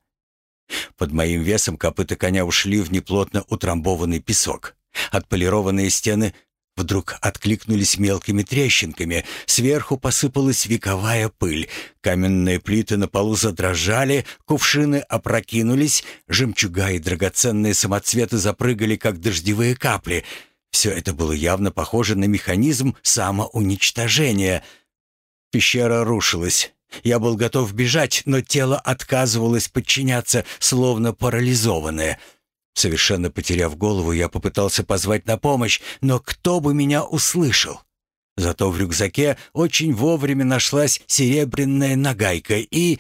Speaker 1: Под моим весом копыта коня ушли в неплотно утрамбованный песок. Отполированные стены вдруг откликнулись мелкими трещинками, сверху посыпалась вековая пыль, каменные плиты на полу задрожали, кувшины опрокинулись, жемчуга и драгоценные самоцветы запрыгали, как дождевые капли. Все это было явно похоже на механизм самоуничтожения. Пещера рушилась. Я был готов бежать, но тело отказывалось подчиняться, словно парализованное — Совершенно потеряв голову, я попытался позвать на помощь, но кто бы меня услышал? Зато в рюкзаке очень вовремя нашлась серебряная нагайка и...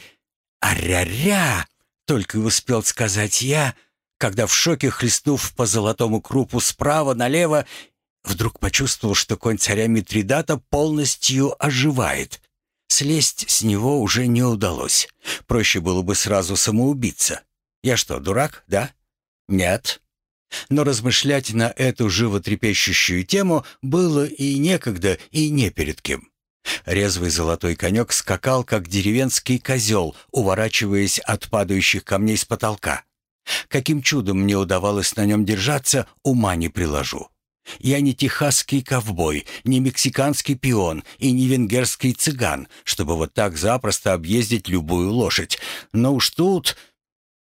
Speaker 1: «Аря-ря!» — только и успел сказать я, когда в шоке, хлестнув по золотому крупу справа налево, вдруг почувствовал, что конь царя Митридата полностью оживает. Слезть с него уже не удалось. Проще было бы сразу самоубиться. Я что, дурак, да? Нет. Но размышлять на эту животрепещущую тему было и некогда, и не перед кем. Резвый золотой конек скакал, как деревенский козел, уворачиваясь от падающих камней с потолка. Каким чудом мне удавалось на нем держаться, ума не приложу. Я не техасский ковбой, не мексиканский пион и не венгерский цыган, чтобы вот так запросто объездить любую лошадь. Но уж тут...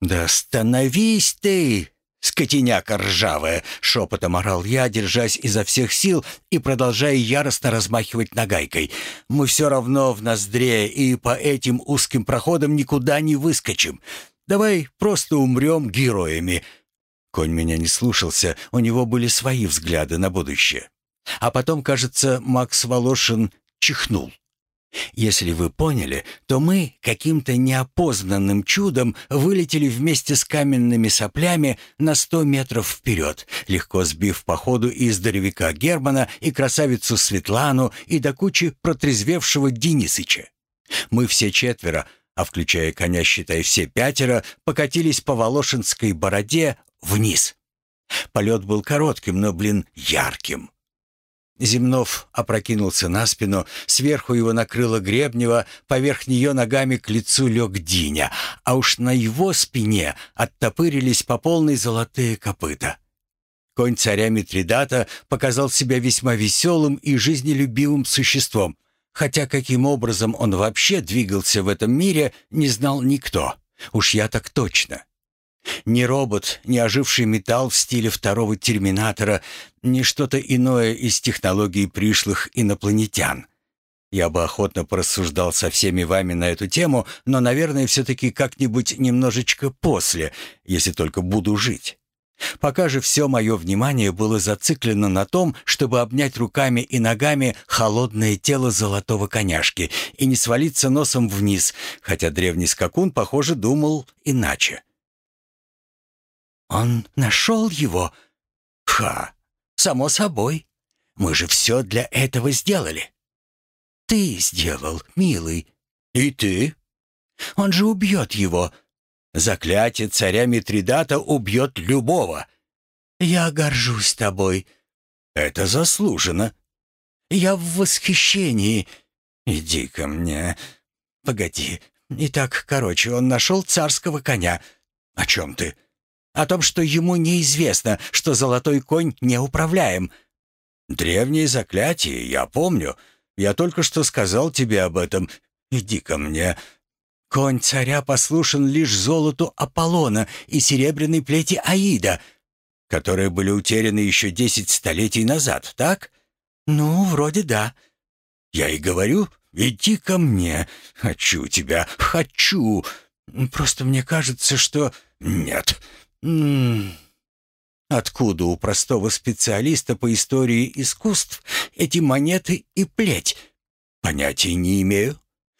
Speaker 1: «Да остановись ты, скотиняка ржавая!» — шепотом орал я, держась изо всех сил и продолжая яростно размахивать нагайкой. «Мы все равно в ноздре и по этим узким проходам никуда не выскочим. Давай просто умрем героями». Конь меня не слушался, у него были свои взгляды на будущее. А потом, кажется, Макс Волошин чихнул. Если вы поняли, то мы каким-то неопознанным чудом вылетели вместе с каменными соплями на сто метров вперед, легко сбив по ходу и Германа, и красавицу Светлану, и до кучи протрезвевшего Денисыча. Мы все четверо, а включая коня, считай, все пятеро, покатились по Волошинской бороде вниз. Полет был коротким, но, блин, ярким. Земнов опрокинулся на спину, сверху его накрыло Гребнева, поверх нее ногами к лицу лег Диня, а уж на его спине оттопырились по полной золотые копыта. Конь царя Митридата показал себя весьма веселым и жизнелюбивым существом, хотя каким образом он вообще двигался в этом мире, не знал никто. Уж я так точно. Ни робот, ни оживший металл в стиле второго терминатора, ни что-то иное из технологий пришлых инопланетян. Я бы охотно порассуждал со всеми вами на эту тему, но, наверное, все-таки как-нибудь немножечко после, если только буду жить. Пока же все мое внимание было зациклено на том, чтобы обнять руками и ногами холодное тело золотого коняшки и не свалиться носом вниз, хотя древний скакун, похоже, думал иначе. «Он нашел его?» «Ха! Само собой. Мы же все для этого сделали». «Ты сделал, милый. И ты?» «Он же убьет его». «Заклятие царя Митридата убьет любого». «Я горжусь тобой». «Это заслужено». «Я в восхищении». «Иди ко мне». «Погоди. Итак, короче, он нашел царского коня». «О чем ты?» О том, что ему неизвестно, что золотой конь неуправляем. Древние заклятия, я помню. Я только что сказал тебе об этом. Иди ко мне. Конь царя послушен лишь золоту Аполлона и серебряной плети Аида, которые были утеряны еще десять столетий назад, так? Ну, вроде да. Я и говорю, иди ко мне. Хочу тебя, хочу. Просто мне кажется, что... Нет. М -м Откуда у простого специалиста по истории искусств эти монеты и плеть? Понятия не имею.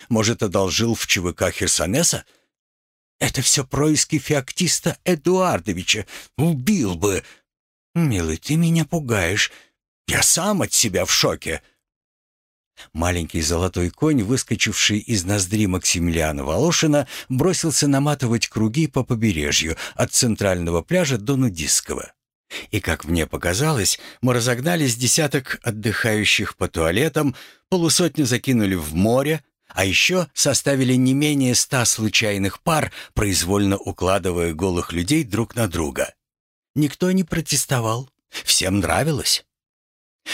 Speaker 1: Может, одолжил в ЧВК Херсонеса? Это все происки феоктиста Эдуардовича. Убил бы. Милый, ты меня пугаешь. Я сам от себя в шоке. Маленький золотой конь, выскочивший из ноздри Максимилиана Волошина, бросился наматывать круги по побережью от центрального пляжа до нудистского. И, как мне показалось, мы разогнались десяток отдыхающих по туалетам, полусотню закинули в море, а еще составили не менее ста случайных пар, произвольно укладывая голых людей друг на друга. Никто не протестовал. Всем нравилось.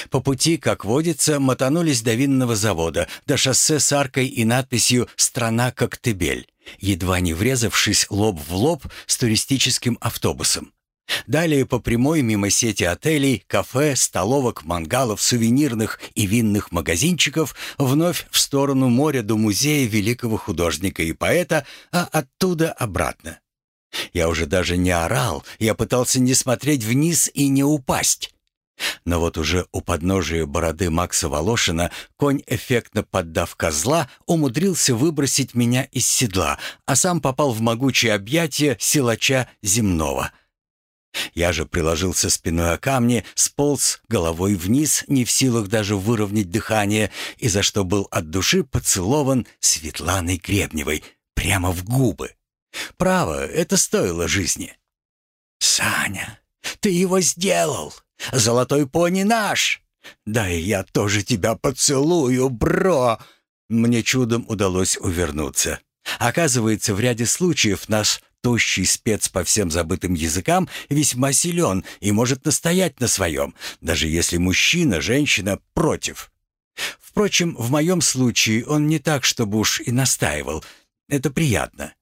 Speaker 1: По пути, как водится, мотанулись до винного завода, до шоссе с аркой и надписью «Страна Коктебель», едва не врезавшись лоб в лоб с туристическим автобусом. Далее по прямой мимо сети отелей, кафе, столовок, мангалов, сувенирных и винных магазинчиков вновь в сторону моря до музея великого художника и поэта, а оттуда обратно. Я уже даже не орал, я пытался не смотреть вниз и не упасть. Но вот уже у подножия бороды Макса Волошина конь, эффектно поддав козла, умудрился выбросить меня из седла, а сам попал в могучее объятие силача земного — я же приложился спиной о камни, сполз головой вниз, не в силах даже выровнять дыхание, и за что был от души поцелован Светланой Гребневой прямо в губы. Право, это стоило жизни. «Саня, ты его сделал! Золотой пони наш! Да и я тоже тебя поцелую, бро!» Мне чудом удалось увернуться. Оказывается, в ряде случаев наш тощий спец по всем забытым языкам весьма силен и может настоять на своем, даже если мужчина, женщина против. Впрочем, в моем случае он не так, чтобы уж и настаивал. Это приятно.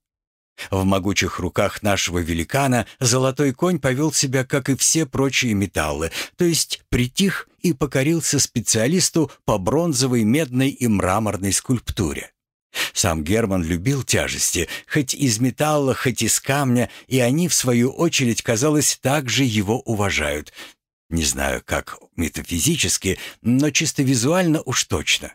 Speaker 1: В могучих руках нашего великана золотой конь повел себя, как и все прочие металлы, то есть притих и покорился специалисту по бронзовой, медной и мраморной скульптуре. Сам Герман любил тяжести, хоть из металла, хоть из камня, и они, в свою очередь, казалось, также его уважают. Не знаю, как метафизически, но чисто визуально уж точно.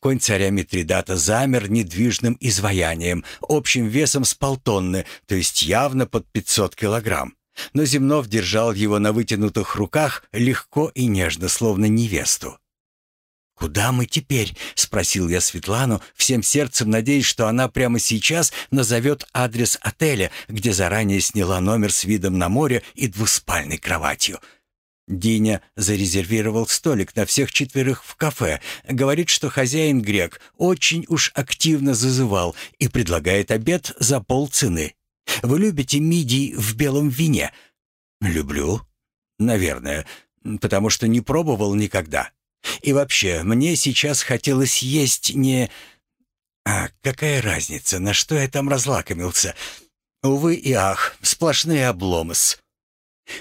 Speaker 1: Конь царя Митридата замер недвижным изваянием, общим весом с полтонны, то есть явно под 500 килограмм. Но Земнов держал его на вытянутых руках легко и нежно, словно невесту. «Куда мы теперь?» — спросил я Светлану, всем сердцем надеясь, что она прямо сейчас назовет адрес отеля, где заранее сняла номер с видом на море и двуспальной кроватью. Диня зарезервировал столик на всех четверых в кафе. Говорит, что хозяин грек очень уж активно зазывал и предлагает обед за полцены. Вы любите мидий в белом вине? Люблю. Наверное, потому что не пробовал никогда. И вообще, мне сейчас хотелось есть не... А какая разница, на что я там разлакомился? Увы и ах, сплошные обломы-с.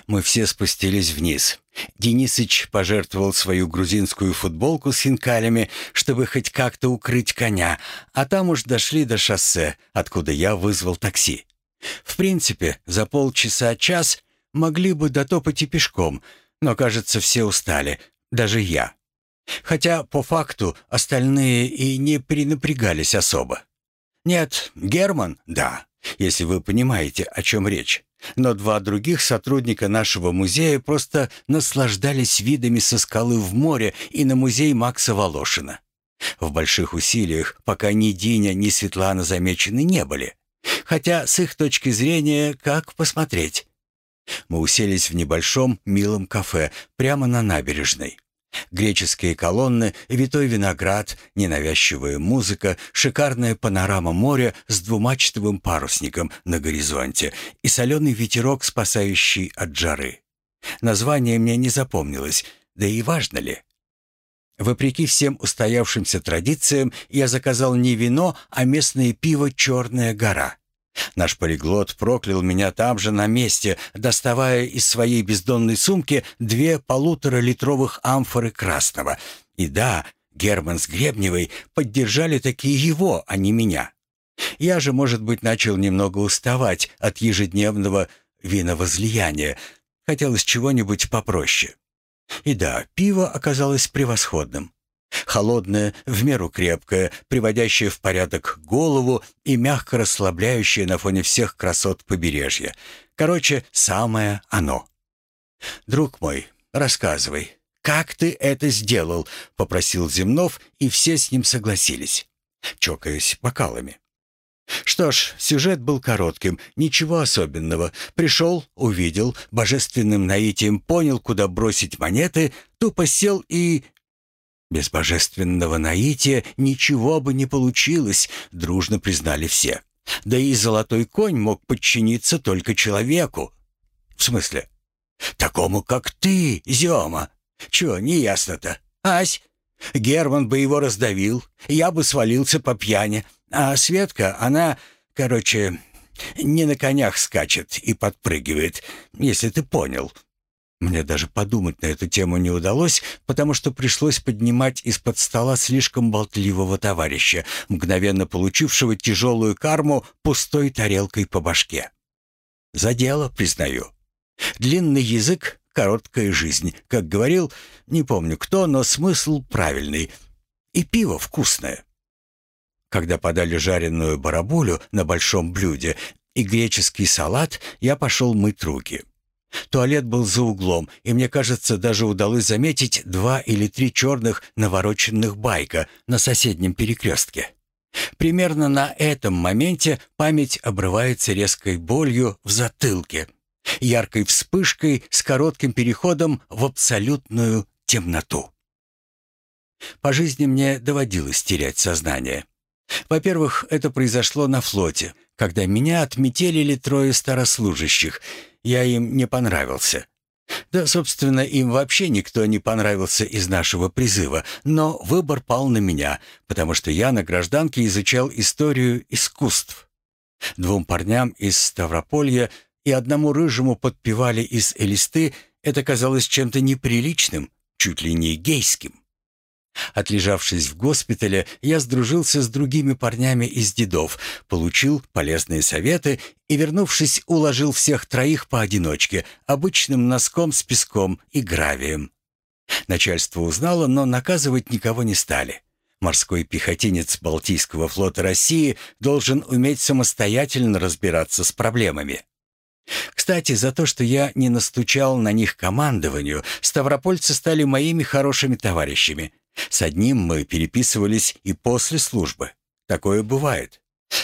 Speaker 1: Мы все спустились вниз. Денисыч пожертвовал свою грузинскую футболку с хинкалями, чтобы хоть как-то укрыть коня, а там уж дошли до шоссе, откуда я вызвал такси. В принципе, за полчаса-час могли бы дотопать и пешком, но, кажется, все устали, даже я. Хотя по факту остальные и не перенапрягались особо. Нет, Герман, да, если вы понимаете, о чем речь. Но два других сотрудника нашего музея просто наслаждались видами со скалы в море и на музей Макса Волошина. В больших усилиях, пока ни Диня, ни Светлана замечены не были. Хотя с их точки зрения, как посмотреть? Мы уселись в небольшом милом кафе прямо на набережной. Греческие колонны, витой виноград, ненавязчивая музыка, шикарная панорама моря с двумачтовым парусником на горизонте и соленый ветерок, спасающий от жары. Название мне не запомнилось, да и важно ли? Вопреки всем устоявшимся традициям, я заказал не вино, а местное пиво «Черная гора». Наш полиглот проклял меня там же на месте, доставая из своей бездонной сумки две полуторалитровых амфоры красного. И да, Герман с Гребневой поддержали такие его, а не меня. Я же, может быть, начал немного уставать от ежедневного виновозлияния. Хотелось чего-нибудь попроще. И да, пиво оказалось превосходным. Холодное, в меру крепкое, приводящее в порядок голову и мягко расслабляющее на фоне всех красот побережья. Короче, самое оно. «Друг мой, рассказывай, как ты это сделал?» — попросил Земнов, и все с ним согласились, чокаясь бокалами. Что ж, сюжет был коротким, ничего особенного. Пришел, увидел, божественным наитием понял, куда бросить монеты, тупо сел и... Без божественного наития ничего бы не получилось, дружно признали все. Да и золотой конь мог подчиниться только человеку. В смысле? Такому, как ты, Зёма. Чё, неясно-то? Ась? Герман бы его раздавил, я бы свалился по пьяни, а Светка, она, короче, не на конях скачет и подпрыгивает, если ты понял. Мне даже подумать на эту тему не удалось, потому что пришлось поднимать из-под стола слишком болтливого товарища, мгновенно получившего тяжелую карму пустой тарелкой по башке. За дело, признаю. Длинный язык, короткая жизнь. Как говорил, не помню кто, но смысл правильный. И пиво вкусное. Когда подали жареную барабулю на большом блюде и греческий салат, я пошел мыть руки. Туалет был за углом, и мне кажется, даже удалось заметить два или три черных навороченных байка на соседнем перекрестке. Примерно на этом моменте память обрывается резкой болью в затылке, яркой вспышкой с коротким переходом в абсолютную темноту. По жизни мне доводилось терять сознание. Во-первых, это произошло на флоте, когда меня отметелили трое старослужащих. Я им не понравился. Да, собственно, им вообще никто не понравился из нашего призыва, но выбор пал на меня, потому что я на гражданке изучал историю искусств. Двум парням из Ставрополья и одному рыжему подпевали из Элисты это казалось чем-то неприличным, чуть ли не гейским. Отлежавшись в госпитале, я сдружился с другими парнями из дедов, получил полезные советы и, вернувшись, уложил всех троих поодиночке, обычным носком с песком и гравием. Начальство узнало, но наказывать никого не стали. Морской пехотинец Балтийского флота России должен уметь самостоятельно разбираться с проблемами. Кстати, за то, что я не настучал на них командованию, ставропольцы стали моими хорошими товарищами. С одним мы переписывались и после службы. Такое бывает.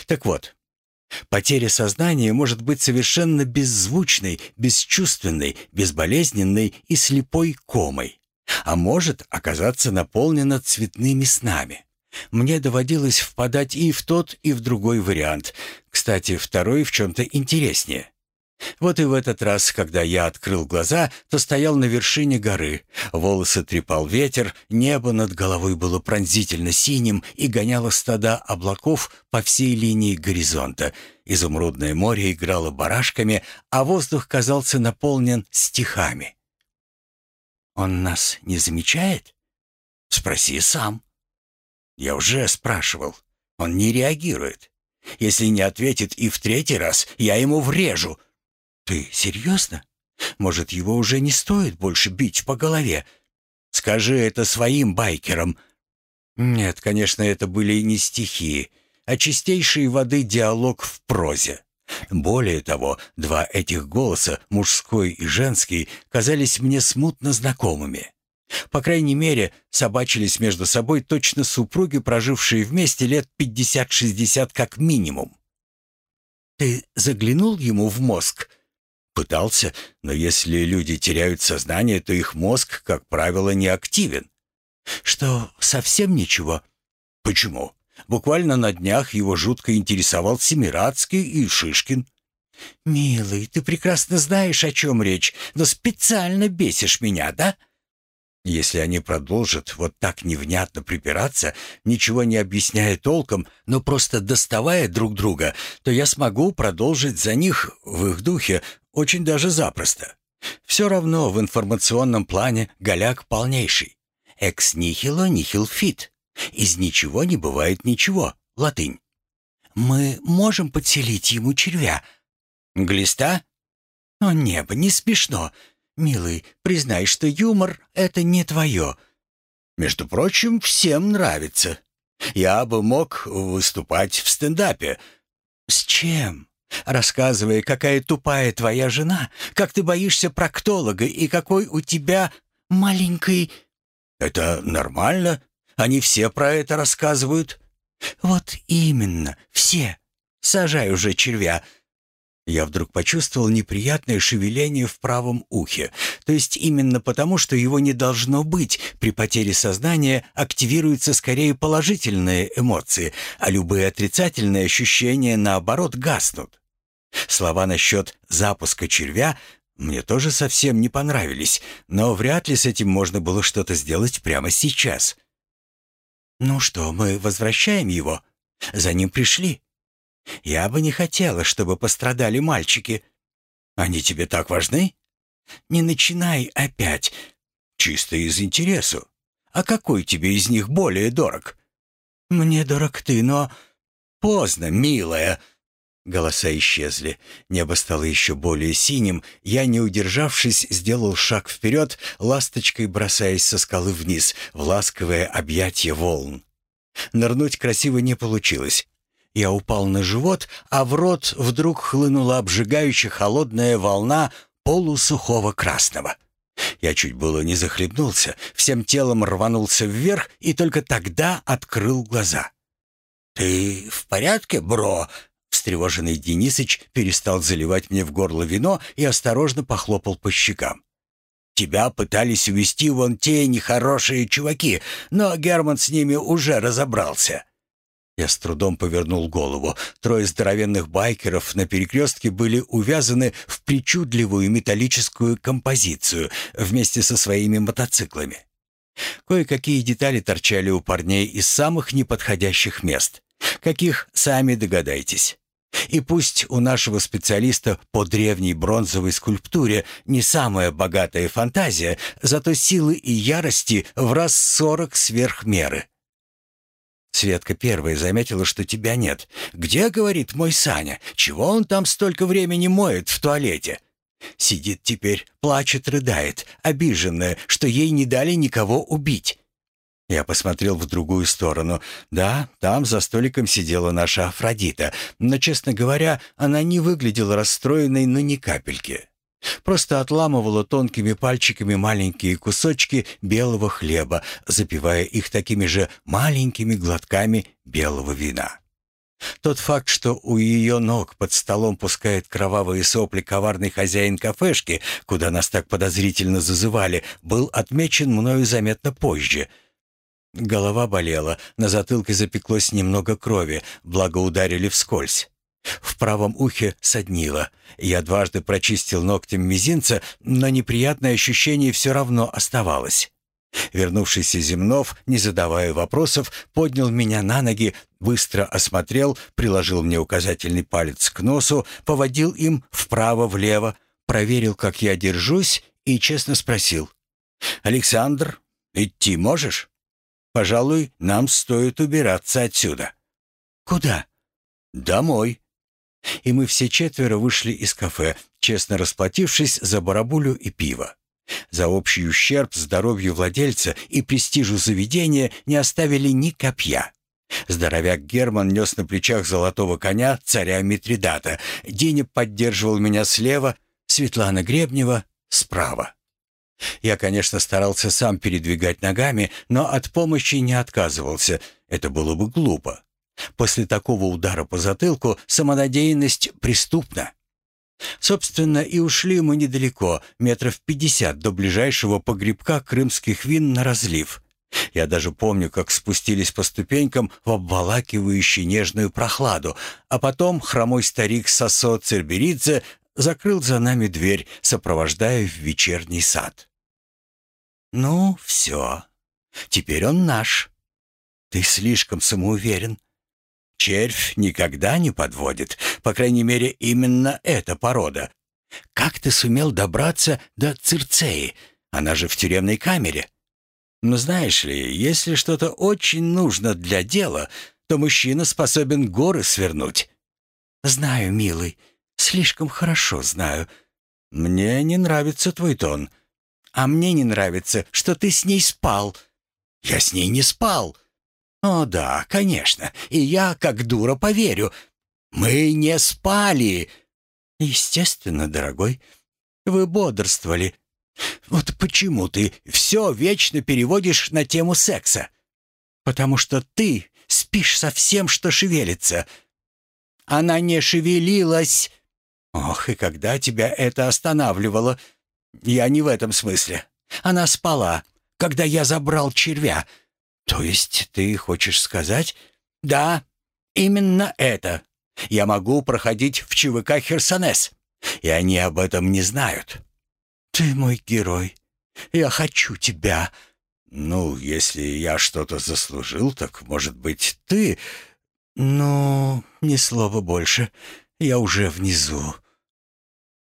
Speaker 1: Так вот, потеря сознания может быть совершенно беззвучной, бесчувственной, безболезненной и слепой комой, а может оказаться наполнена цветными снами. Мне доводилось впадать и в тот, и в другой вариант. Кстати, второй в чем-то интереснее. Вот и в этот раз, когда я открыл глаза, то стоял на вершине горы. Волосы трепал ветер, небо над головой было пронзительно синим и гоняло стада облаков по всей линии горизонта. Изумрудное море играло барашками, а воздух казался наполнен стихами. «Он нас не замечает?» «Спроси сам». «Я уже спрашивал. Он не реагирует. Если не ответит и в третий раз, я ему врежу», «Ты серьезно? Может, его уже не стоит больше бить по голове? Скажи это своим байкерам». Нет, конечно, это были не стихи, а чистейшей воды диалог в прозе. Более того, два этих голоса, мужской и женский, казались мне смутно знакомыми. По крайней мере, собачились между собой точно супруги, прожившие вместе лет 50-60 как минимум. «Ты заглянул ему в мозг?» Пытался, но если люди теряют сознание, то их мозг, как правило, не активен. Что, совсем ничего? Почему? Буквально на днях его жутко интересовал Семирадский и Шишкин. «Милый, ты прекрасно знаешь, о чем речь, но специально бесишь меня, да?» Если они продолжат вот так невнятно припираться, ничего не объясняя толком, но просто доставая друг друга, то я смогу продолжить за них в их духе очень даже запросто. Все равно в информационном плане голяк полнейший. «Ex nihilo nihil fit». «Из ничего не бывает ничего». Латынь. «Мы можем подселить ему червя». «Глиста?» «О, небо, не смешно. Милый, признай, что юмор — это не твое». «Между прочим, всем нравится. Я бы мог выступать в стендапе». «С чем?» Рассказывай, какая тупая твоя жена, как ты боишься проктолога и какой у тебя маленький...» «Это нормально. Они все про это рассказывают». «Вот именно, все. Сажай уже червя. Я вдруг почувствовал неприятное шевеление в правом ухе. То есть именно потому, что его не должно быть, при потере сознания активируются скорее положительные эмоции, а любые отрицательные ощущения, наоборот, гаснут. Слова насчет запуска червя мне тоже совсем не понравились, но вряд ли с этим можно было что-то сделать прямо сейчас. «Ну что, мы возвращаем его? За ним пришли?» Я бы не хотела, чтобы пострадали мальчики. Они тебе так важны? Не начинай опять. Чисто из интересу. А какой тебе из них более дорог? Мне дорог ты, но... Поздно, милая. Голоса исчезли. Небо стало еще более синим. Я, не удержавшись, сделал шаг вперед, ласточкой бросаясь со скалы вниз, в ласковое объятие волн. Нырнуть красиво не получилось. Я упал на живот, а в рот вдруг хлынула обжигающая холодная волна полусухого красного. Я чуть было не захлебнулся, всем телом рванулся вверх и только тогда открыл глаза. «Ты в порядке, бро?» Встревоженный Денисыч перестал заливать мне в горло вино и осторожно похлопал по щекам. «Тебя пытались увести вон те нехорошие чуваки, но Герман с ними уже разобрался. Я с трудом повернул голову. Трое здоровенных байкеров на перекрестке были увязаны в причудливую металлическую композицию вместе со своими мотоциклами. Кое-какие детали торчали у парней из самых неподходящих мест. Каких, сами догадайтесь. И пусть у нашего специалиста по древней бронзовой скульптуре не самая богатая фантазия, зато силы и ярости в раз сорок сверх меры. Светка первая заметила, что тебя нет. «Где, — говорит мой Саня, — чего он там столько времени моет в туалете?» Сидит теперь, плачет, рыдает, обиженная, что ей не дали никого убить. Я посмотрел в другую сторону. Да, там за столиком сидела наша Афродита, но, честно говоря, она не выглядела расстроенной, но ни капельки. Просто отламывала тонкими пальчиками маленькие кусочки белого хлеба, запивая их такими же маленькими глотками белого вина. Тот факт, что у ее ног под столом пускает кровавые сопли коварный хозяин кафешки, куда нас так подозрительно зазывали, был отмечен мною заметно позже. Голова болела, на затылке запеклось немного крови, благо ударили вскользь. В правом ухе соднило. Я дважды прочистил ногтем мизинца, но неприятное ощущение все равно оставалось. Вернувшийся Земнов, не задавая вопросов, поднял меня на ноги, быстро осмотрел, приложил мне указательный палец к носу, поводил им вправо-влево, проверил, как я держусь, и честно спросил. «Александр, идти можешь? Пожалуй, нам стоит убираться отсюда». «Куда?» «Домой», и мы все четверо вышли из кафе, честно расплатившись за барабулю и пиво. За общий ущерб здоровью владельца и престижу заведения не оставили ни копья. Здоровяк Герман нес на плечах золотого коня царя Митридата. Диня поддерживал меня слева, Светлана Гребнева справа. Я, конечно, старался сам передвигать ногами, но от помощи не отказывался. Это было бы глупо. После такого удара по затылку самонадеянность преступна. Собственно, и ушли мы недалеко, метров пятьдесят до ближайшего погребка крымских вин на разлив. Я даже помню, как спустились по ступенькам в обволакивающую нежную прохладу, а потом хромой старик Сосо Церберидзе закрыл за нами дверь, сопровождая в вечерний сад. «Ну, все. Теперь он наш. Ты слишком самоуверен. Червь никогда не подводит, по крайней мере, именно эта порода. Как ты сумел добраться до Цирцеи? Она же в тюремной камере. Но знаешь ли, если что-то очень нужно для дела, то мужчина способен горы свернуть.
Speaker 2: Знаю, милый, слишком хорошо знаю.
Speaker 1: Мне не нравится твой тон.
Speaker 2: А мне не нравится, что ты с ней спал.
Speaker 1: Я с ней не спал.
Speaker 2: О да, конечно, и я, как дура, поверю.
Speaker 1: Мы не спали.
Speaker 2: Естественно, дорогой. Вы бодрствовали.
Speaker 1: Вот почему ты все вечно переводишь на тему секса?
Speaker 2: Потому что ты спишь со всем, что шевелится.
Speaker 1: Она не шевелилась.
Speaker 2: Ох, и когда тебя это останавливало? Я не в этом смысле. Она спала, когда я забрал червя.
Speaker 1: То есть ты хочешь сказать?
Speaker 2: Да, именно это. Я могу проходить в ЧВК Херсонес, и они об этом не знают. Ты мой герой. Я хочу тебя.
Speaker 1: Ну, если я что-то заслужил, так, может быть, ты...
Speaker 2: Ну, ни слова больше. Я уже внизу.